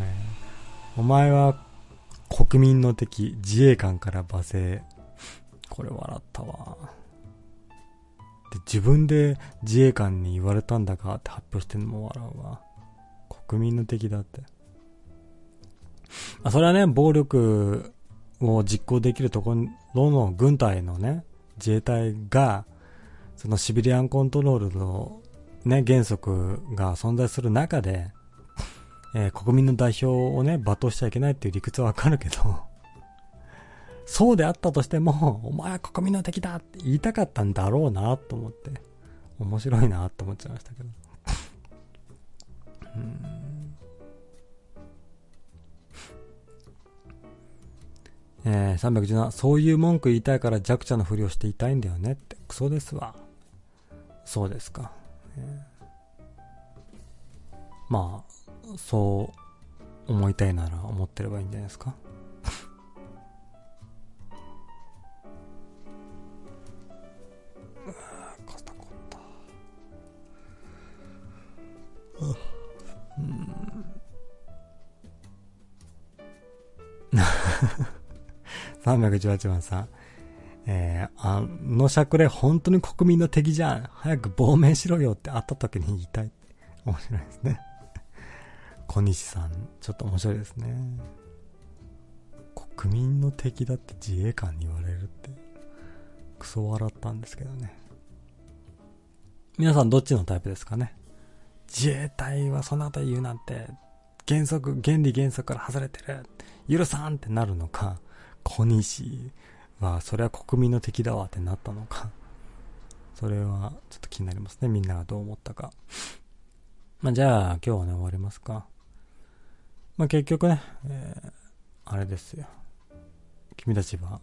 えー、お前は国民の敵、自衛官から罵声。これ笑ったわ。で、自分で自衛官に言われたんだかって発表してんのも笑うわ。国民の敵だって。あ、それはね、暴力を実行できるところの軍隊のね、自衛隊が、そのシビリアンコントロールのね、原則が存在する中で、えー、国民の代表をね、罵倒しちゃいけないっていう理屈はわかるけど、そうであったとしても、お前は国民の敵だって言いたかったんだろうなと思って、面白いなと思っちゃいましたけど。うんえー、317、そういう文句言いたいから弱者のふりをしていたいんだよねって。クソですわ。そうですか。えー、まあ、そう思いたいなら思ってればいいんじゃないですか。うん318番さん。えー、あのしゃくれ本当に国民の敵じゃん。早く亡命しろよって会った時に言いたい。面白いですね。小西さん、ちょっと面白いですね。国民の敵だって自衛官に言われるって、クソ笑ったんですけどね。皆さんどっちのタイプですかね？自衛隊はそんなこと言うなんて、原則、原理原則から外れてる。許さんってなるのか、小西は、それは国民の敵だわってなったのか。それは、ちょっと気になりますね。みんながどう思ったか。まあ、じゃあ、今日はね、終わりますか。まあ、結局ね、えー、あれですよ。君たちは、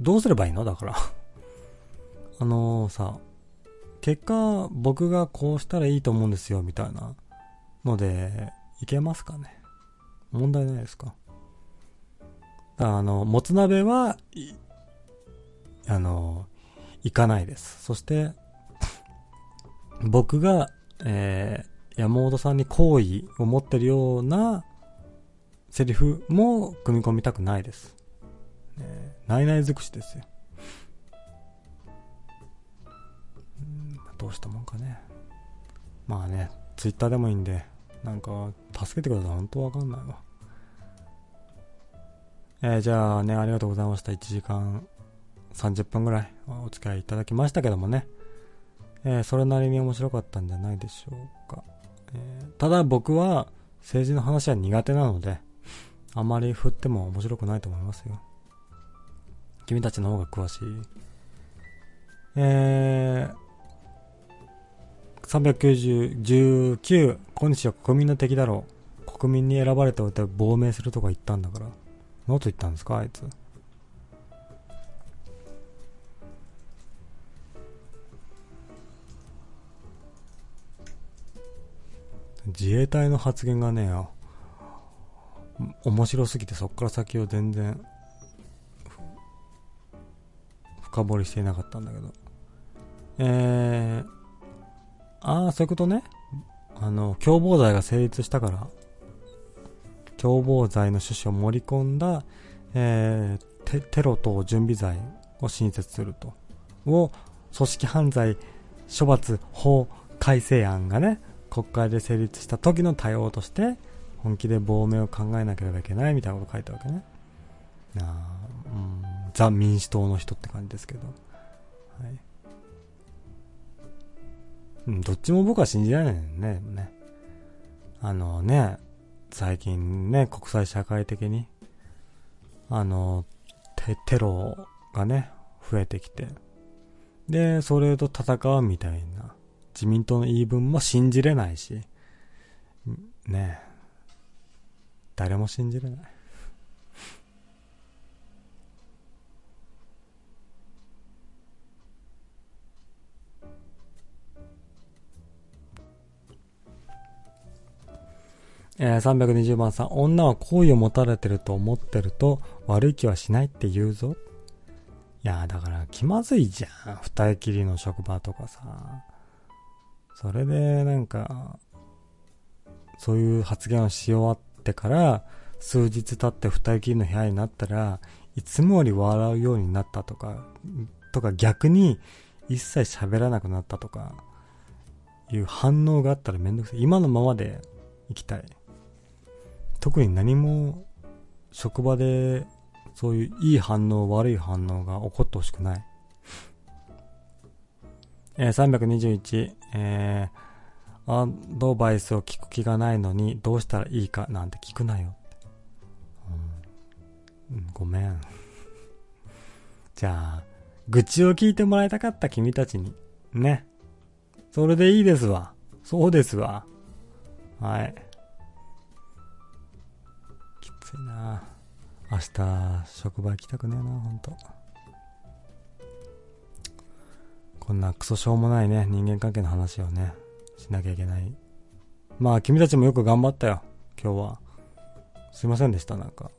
どうすればいいの？だからあのー、さ、結果、僕がこうしたらいいと思うんですよ、みたいなので、いけますかね？問題ないですか？あの、もつ鍋は、あの、いかないです。そして、僕が、えー、山本さんに好意を持ってるようなセリフも組み込みたくないです。えー、ないない尽くしですよ。どうしたもんかね。まあね、ツイッターでもいいんで、なんか、助けてください。本当わかんないわ。えー、じゃあね、ありがとうございました。1時間30分ぐらいお付き合いいただきましたけどもね。えー、それなりに面白かったんじゃないでしょうか。えー、ただ僕は政治の話は苦手なので、あまり振っても面白くないと思いますよ。君たちの方が詳しい。えー、399、今日は国民の敵だろう。国民に選ばれておいて亡命するとか言ったんだから。何と言ったんですかあいつ。自衛隊の発言がね、面白すぎてそっから先を全然深掘りしていなかったんだけど。えー、ああ、そういうことね。あの、共謀罪が成立したから、共謀罪の趣旨を盛り込んだ、えー、テロ等準備罪を新設すると。を、組織犯罪処罰法改正案がね、国会で成立した時の対応として、本気で亡命を考えなければいけないみたいなこと書いたわけね。あうん、ザ・民主党の人って感じですけど。どっちも僕は信じられないよね、ね。あのね、最近ね、国際社会的に、あの、テテロがね、増えてきて、で、それと戦うみたいな、自民党の言い分も信じれないし、ね誰も信じれない。えー、320番さん、女は好意を持たれてると思ってると悪い気はしないって言うぞ。いやだから気まずいじゃん。二重きりの職場とかさ。それでなんか、そういう発言をし終わってから、数日経って二重きりの部屋になったら、いつもより笑うようになったとか、とか逆に一切喋らなくなったとか、いう反応があったらめんどくさい。今のままで行きたい。特に何も職場でそういういい反応悪い反応が起こってほしくない。えー、321、えー、アドバイスを聞く気がないのにどうしたらいいかなんて聞くなよ。うん、ごめん。じゃあ、愚痴を聞いてもらいたかった君たちに。ね。それでいいですわ。そうですわ。はい。ついな明日、職場行きたくねえな、ほんと。こんなクソしょうもないね、人間関係の話をね、しなきゃいけない。まあ、君たちもよく頑張ったよ、今日は。すいませんでした、なんか。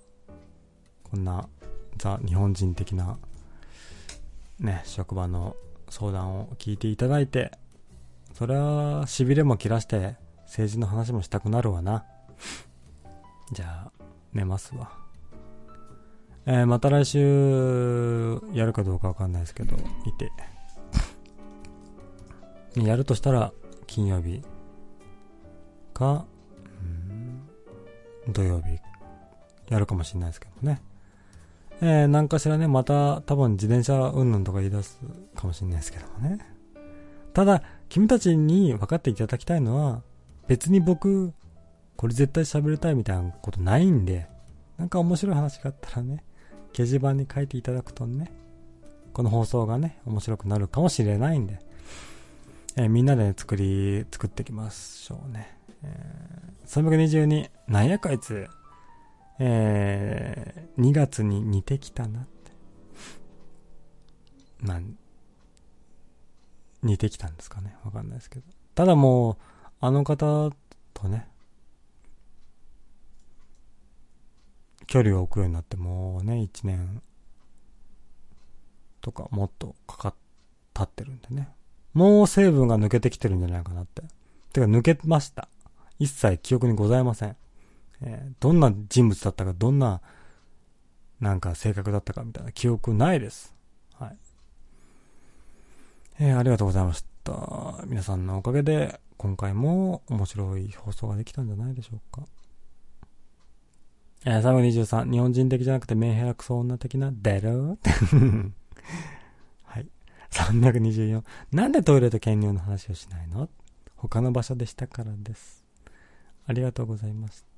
こんな、ザ・日本人的な、ね、職場の相談を聞いていただいて、それは、痺れも切らして、政治の話もしたくなるわな。じゃあ、寝ますわ。えー、また来週、やるかどうかわかんないですけど、見て。やるとしたら、金曜日か、土曜日、やるかもしれないですけどね。えー、何かしらね、また多分自転車うんぬんとか言い出すかもしれないですけどもね。ただ、君たちに分かっていただきたいのは、別に僕、これ絶対喋りたいみたいなことないんで、なんか面白い話があったらね、掲示板に書いていただくとね、この放送がね、面白くなるかもしれないんで、えー、みんなで、ね、作り、作っていきましょうね。えー、322、なんやこいつ、えー、2月に似てきたなって。まあ、似てきたんですかね。わかんないですけど。ただもう、あの方とね、距離を置くようになってもうね、1年とかもっとかかっ、経ってるんでね。もう成分が抜けてきてるんじゃないかなって。てか抜けました。一切記憶にございません。えー、どんな人物だったか、どんな、なんか性格だったかみたいな記憶ないです。はい。えー、ありがとうございました。皆さんのおかげで、今回も面白い放送ができたんじゃないでしょうか。えー、最後23、日本人的じゃなくてメンヘラクソ女的な、デルーはい。324、なんでトイレと検尿の話をしないの？他の場所でしたからです。ありがとうございました。